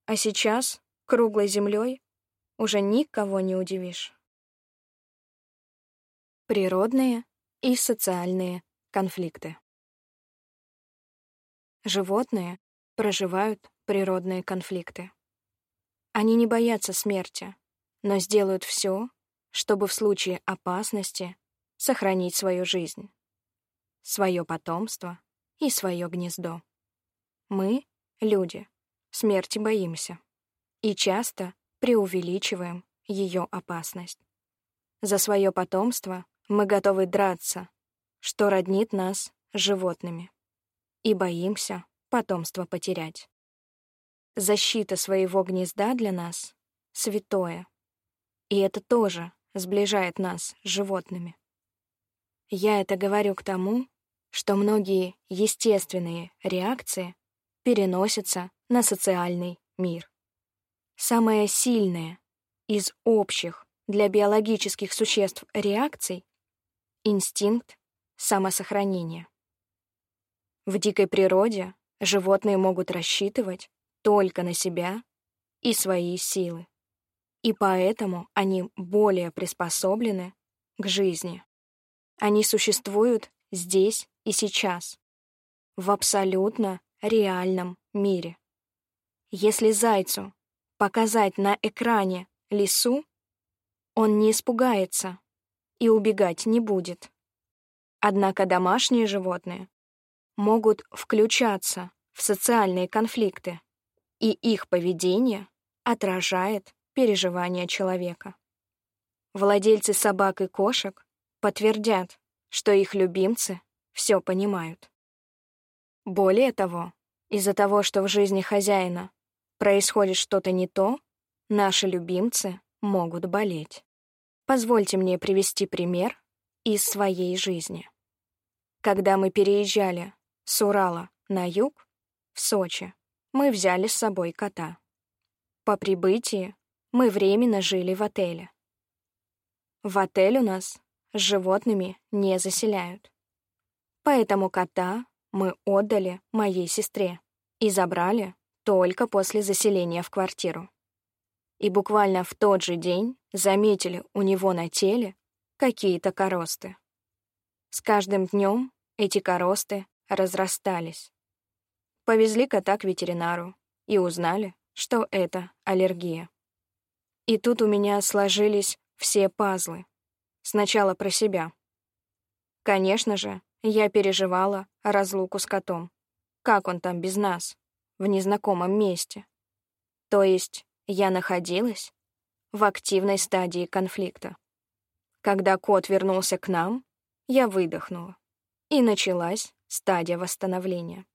Speaker 1: А сейчас круглой Землей уже никого не удивишь. Природные и социальные конфликты. Животные проживают природные конфликты. Они не боятся смерти, но сделают все, чтобы в случае опасности сохранить свою жизнь, свое потомство и свое гнездо. Мы, люди, смерти боимся и часто преувеличиваем ее опасность. За свое потомство мы готовы драться, что роднит нас животными и боимся потомство потерять. Защита своего гнезда для нас — святое, и это тоже сближает нас с животными. Я это говорю к тому, что многие естественные реакции переносятся на социальный мир. Самое сильное из общих для биологических существ реакций — инстинкт самосохранения. В дикой природе животные могут рассчитывать только на себя и свои силы. И поэтому они более приспособлены к жизни. Они существуют здесь и сейчас, в абсолютно реальном мире. Если зайцу показать на экране лису, он не испугается и убегать не будет. Однако домашние животные могут включаться в социальные конфликты, и их поведение отражает переживания человека. Владельцы собак и кошек подтвердят, что их любимцы все понимают. Более того, из-за того, что в жизни хозяина происходит что-то не то, наши любимцы могут болеть. Позвольте мне привести пример из своей жизни. Когда мы переезжали с Урала на юг, в Сочи, мы взяли с собой кота. По прибытии мы временно жили в отеле. В отель у нас с животными не заселяют. Поэтому кота мы отдали моей сестре и забрали только после заселения в квартиру. И буквально в тот же день заметили у него на теле какие-то коросты. С каждым днем эти коросты разрастались. Повезли кота к ветеринару и узнали, что это аллергия. И тут у меня сложились все пазлы. Сначала про себя. Конечно же, я переживала разлуку с котом. Как он там без нас, в незнакомом месте? То есть я находилась в активной стадии конфликта. Когда кот вернулся к нам, я выдохнула, и началась стадия восстановления.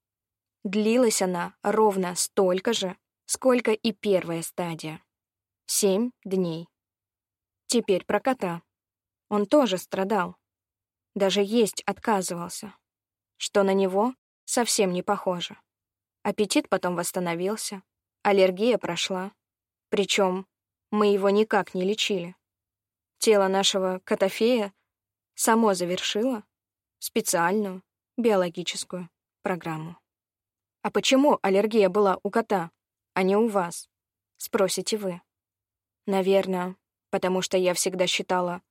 Speaker 1: Длилась она ровно столько же, сколько и первая стадия. Семь дней. Теперь про кота. Он тоже страдал. Даже есть отказывался. Что на него совсем не похоже. Аппетит потом восстановился, аллергия прошла. Причем мы его никак не лечили. Тело нашего котофея само завершило специальную биологическую программу. «А почему аллергия была у кота, а не у вас?» — спросите вы. Наверное, потому что я всегда считала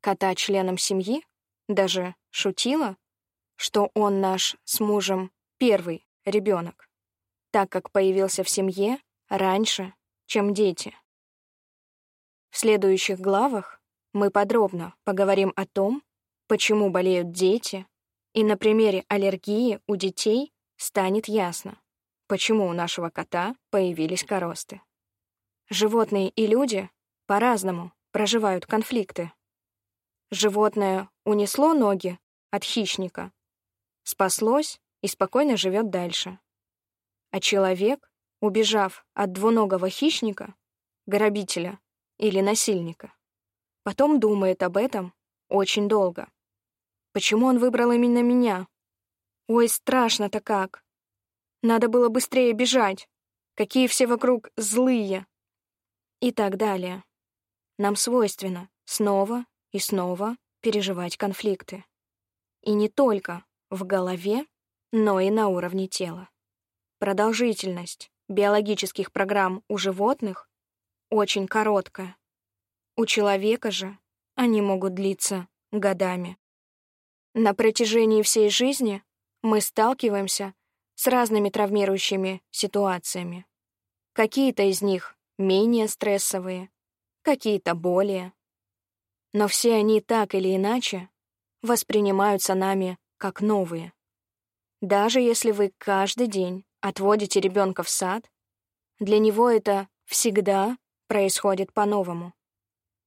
Speaker 1: кота членом семьи, даже шутила, что он наш с мужем первый ребенок, так как появился в семье раньше, чем дети. В следующих главах мы подробно поговорим о том, почему болеют дети, и на примере аллергии у детей станет ясно, почему у нашего кота появились коросты. Животные и люди по-разному проживают конфликты. Животное унесло ноги от хищника, спаслось и спокойно живет дальше. А человек, убежав от двуногого хищника, грабителя или насильника, потом думает об этом очень долго. Почему он выбрал именно меня? Ой, страшно-то как. Надо было быстрее бежать. Какие все вокруг злые. И так далее. Нам свойственно снова и снова переживать конфликты. И не только в голове, но и на уровне тела. Продолжительность биологических программ у животных очень короткая. У человека же они могут длиться годами. На протяжении всей жизни мы сталкиваемся с разными травмирующими ситуациями. Какие-то из них менее стрессовые, какие-то более. Но все они так или иначе воспринимаются нами как новые. Даже если вы каждый день отводите ребенка в сад, для него это всегда происходит по-новому.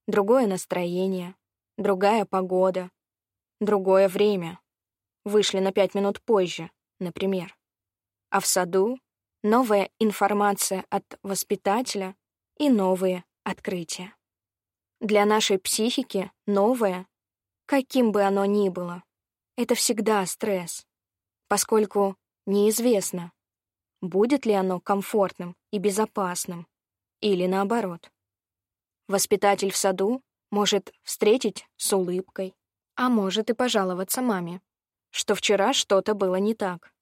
Speaker 1: Другое настроение, другая погода, другое время. Вышли на пять минут позже, например. А в саду новая информация от воспитателя и новые открытия. Для нашей психики новое, каким бы оно ни было, это всегда стресс, поскольку неизвестно, будет ли оно комфортным и безопасным, или наоборот. Воспитатель в саду может встретить с улыбкой, а может и пожаловаться маме, что вчера что-то было не так.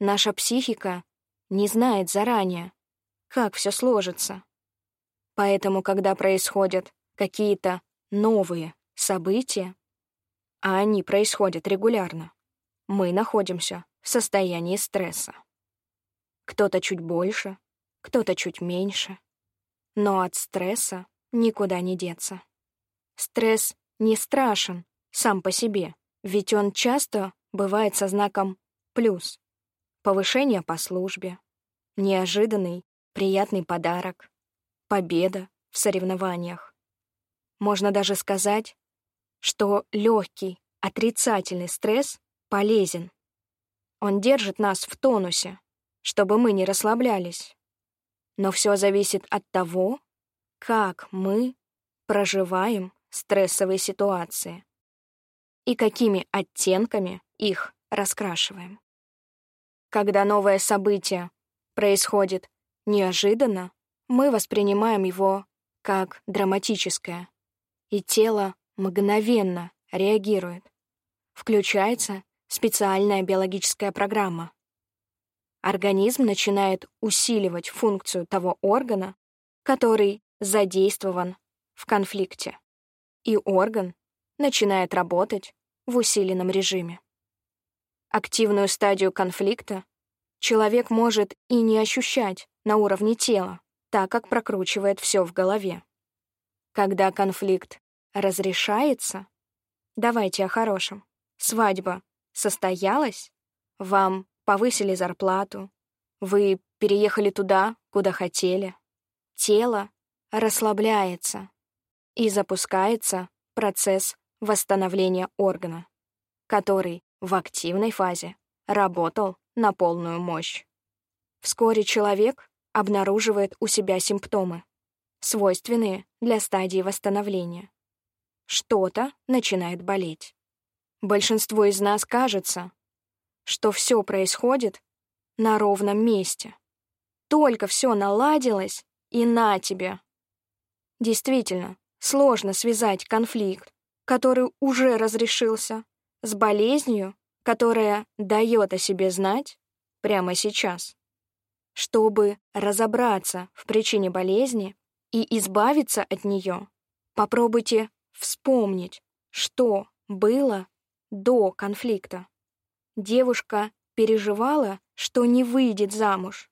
Speaker 1: Наша психика не знает заранее, как все сложится. Поэтому, когда происходят какие-то новые события, а они происходят регулярно, мы находимся в состоянии стресса. Кто-то чуть больше, кто-то чуть меньше. Но от стресса никуда не деться. Стресс не страшен сам по себе, ведь он часто бывает со знаком «плюс». Повышение по службе, неожиданный, приятный подарок, победа в соревнованиях. Можно даже сказать, что легкий, отрицательный стресс полезен. Он держит нас в тонусе, чтобы мы не расслаблялись. Но все зависит от того, как мы проживаем стрессовые ситуации и какими оттенками их раскрашиваем. Когда новое событие происходит неожиданно, мы воспринимаем его как драматическое, и тело мгновенно реагирует. Включается специальная биологическая программа. Организм начинает усиливать функцию того органа, который задействован в конфликте, и орган начинает работать в усиленном режиме. Активную стадию конфликта человек может и не ощущать на уровне тела, так как прокручивает все в голове. Когда конфликт разрешается? Давайте о хорошем. Свадьба состоялась? Вам повысили зарплату? Вы переехали туда, куда хотели? Тело расслабляется и запускается процесс восстановления органа, который в активной фазе работал на полную мощь. Вскоре человек обнаруживает у себя симптомы, свойственные для стадии восстановления. Что-то начинает болеть. Большинству из нас кажется, что все происходит на ровном месте. Только все наладилось, и на тебе. Действительно, сложно связать конфликт, который уже разрешился, с болезнью, которая дает о себе знать прямо сейчас. Чтобы разобраться в причине болезни и избавиться от нее, попробуйте вспомнить, что было до конфликта. Девушка переживала, что не выйдет замуж.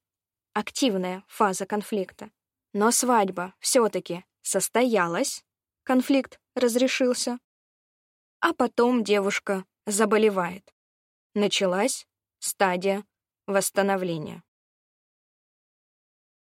Speaker 1: Активная фаза конфликта. Но свадьба все-таки состоялась, конфликт разрешился. А потом девушка заболевает. Началась стадия восстановления.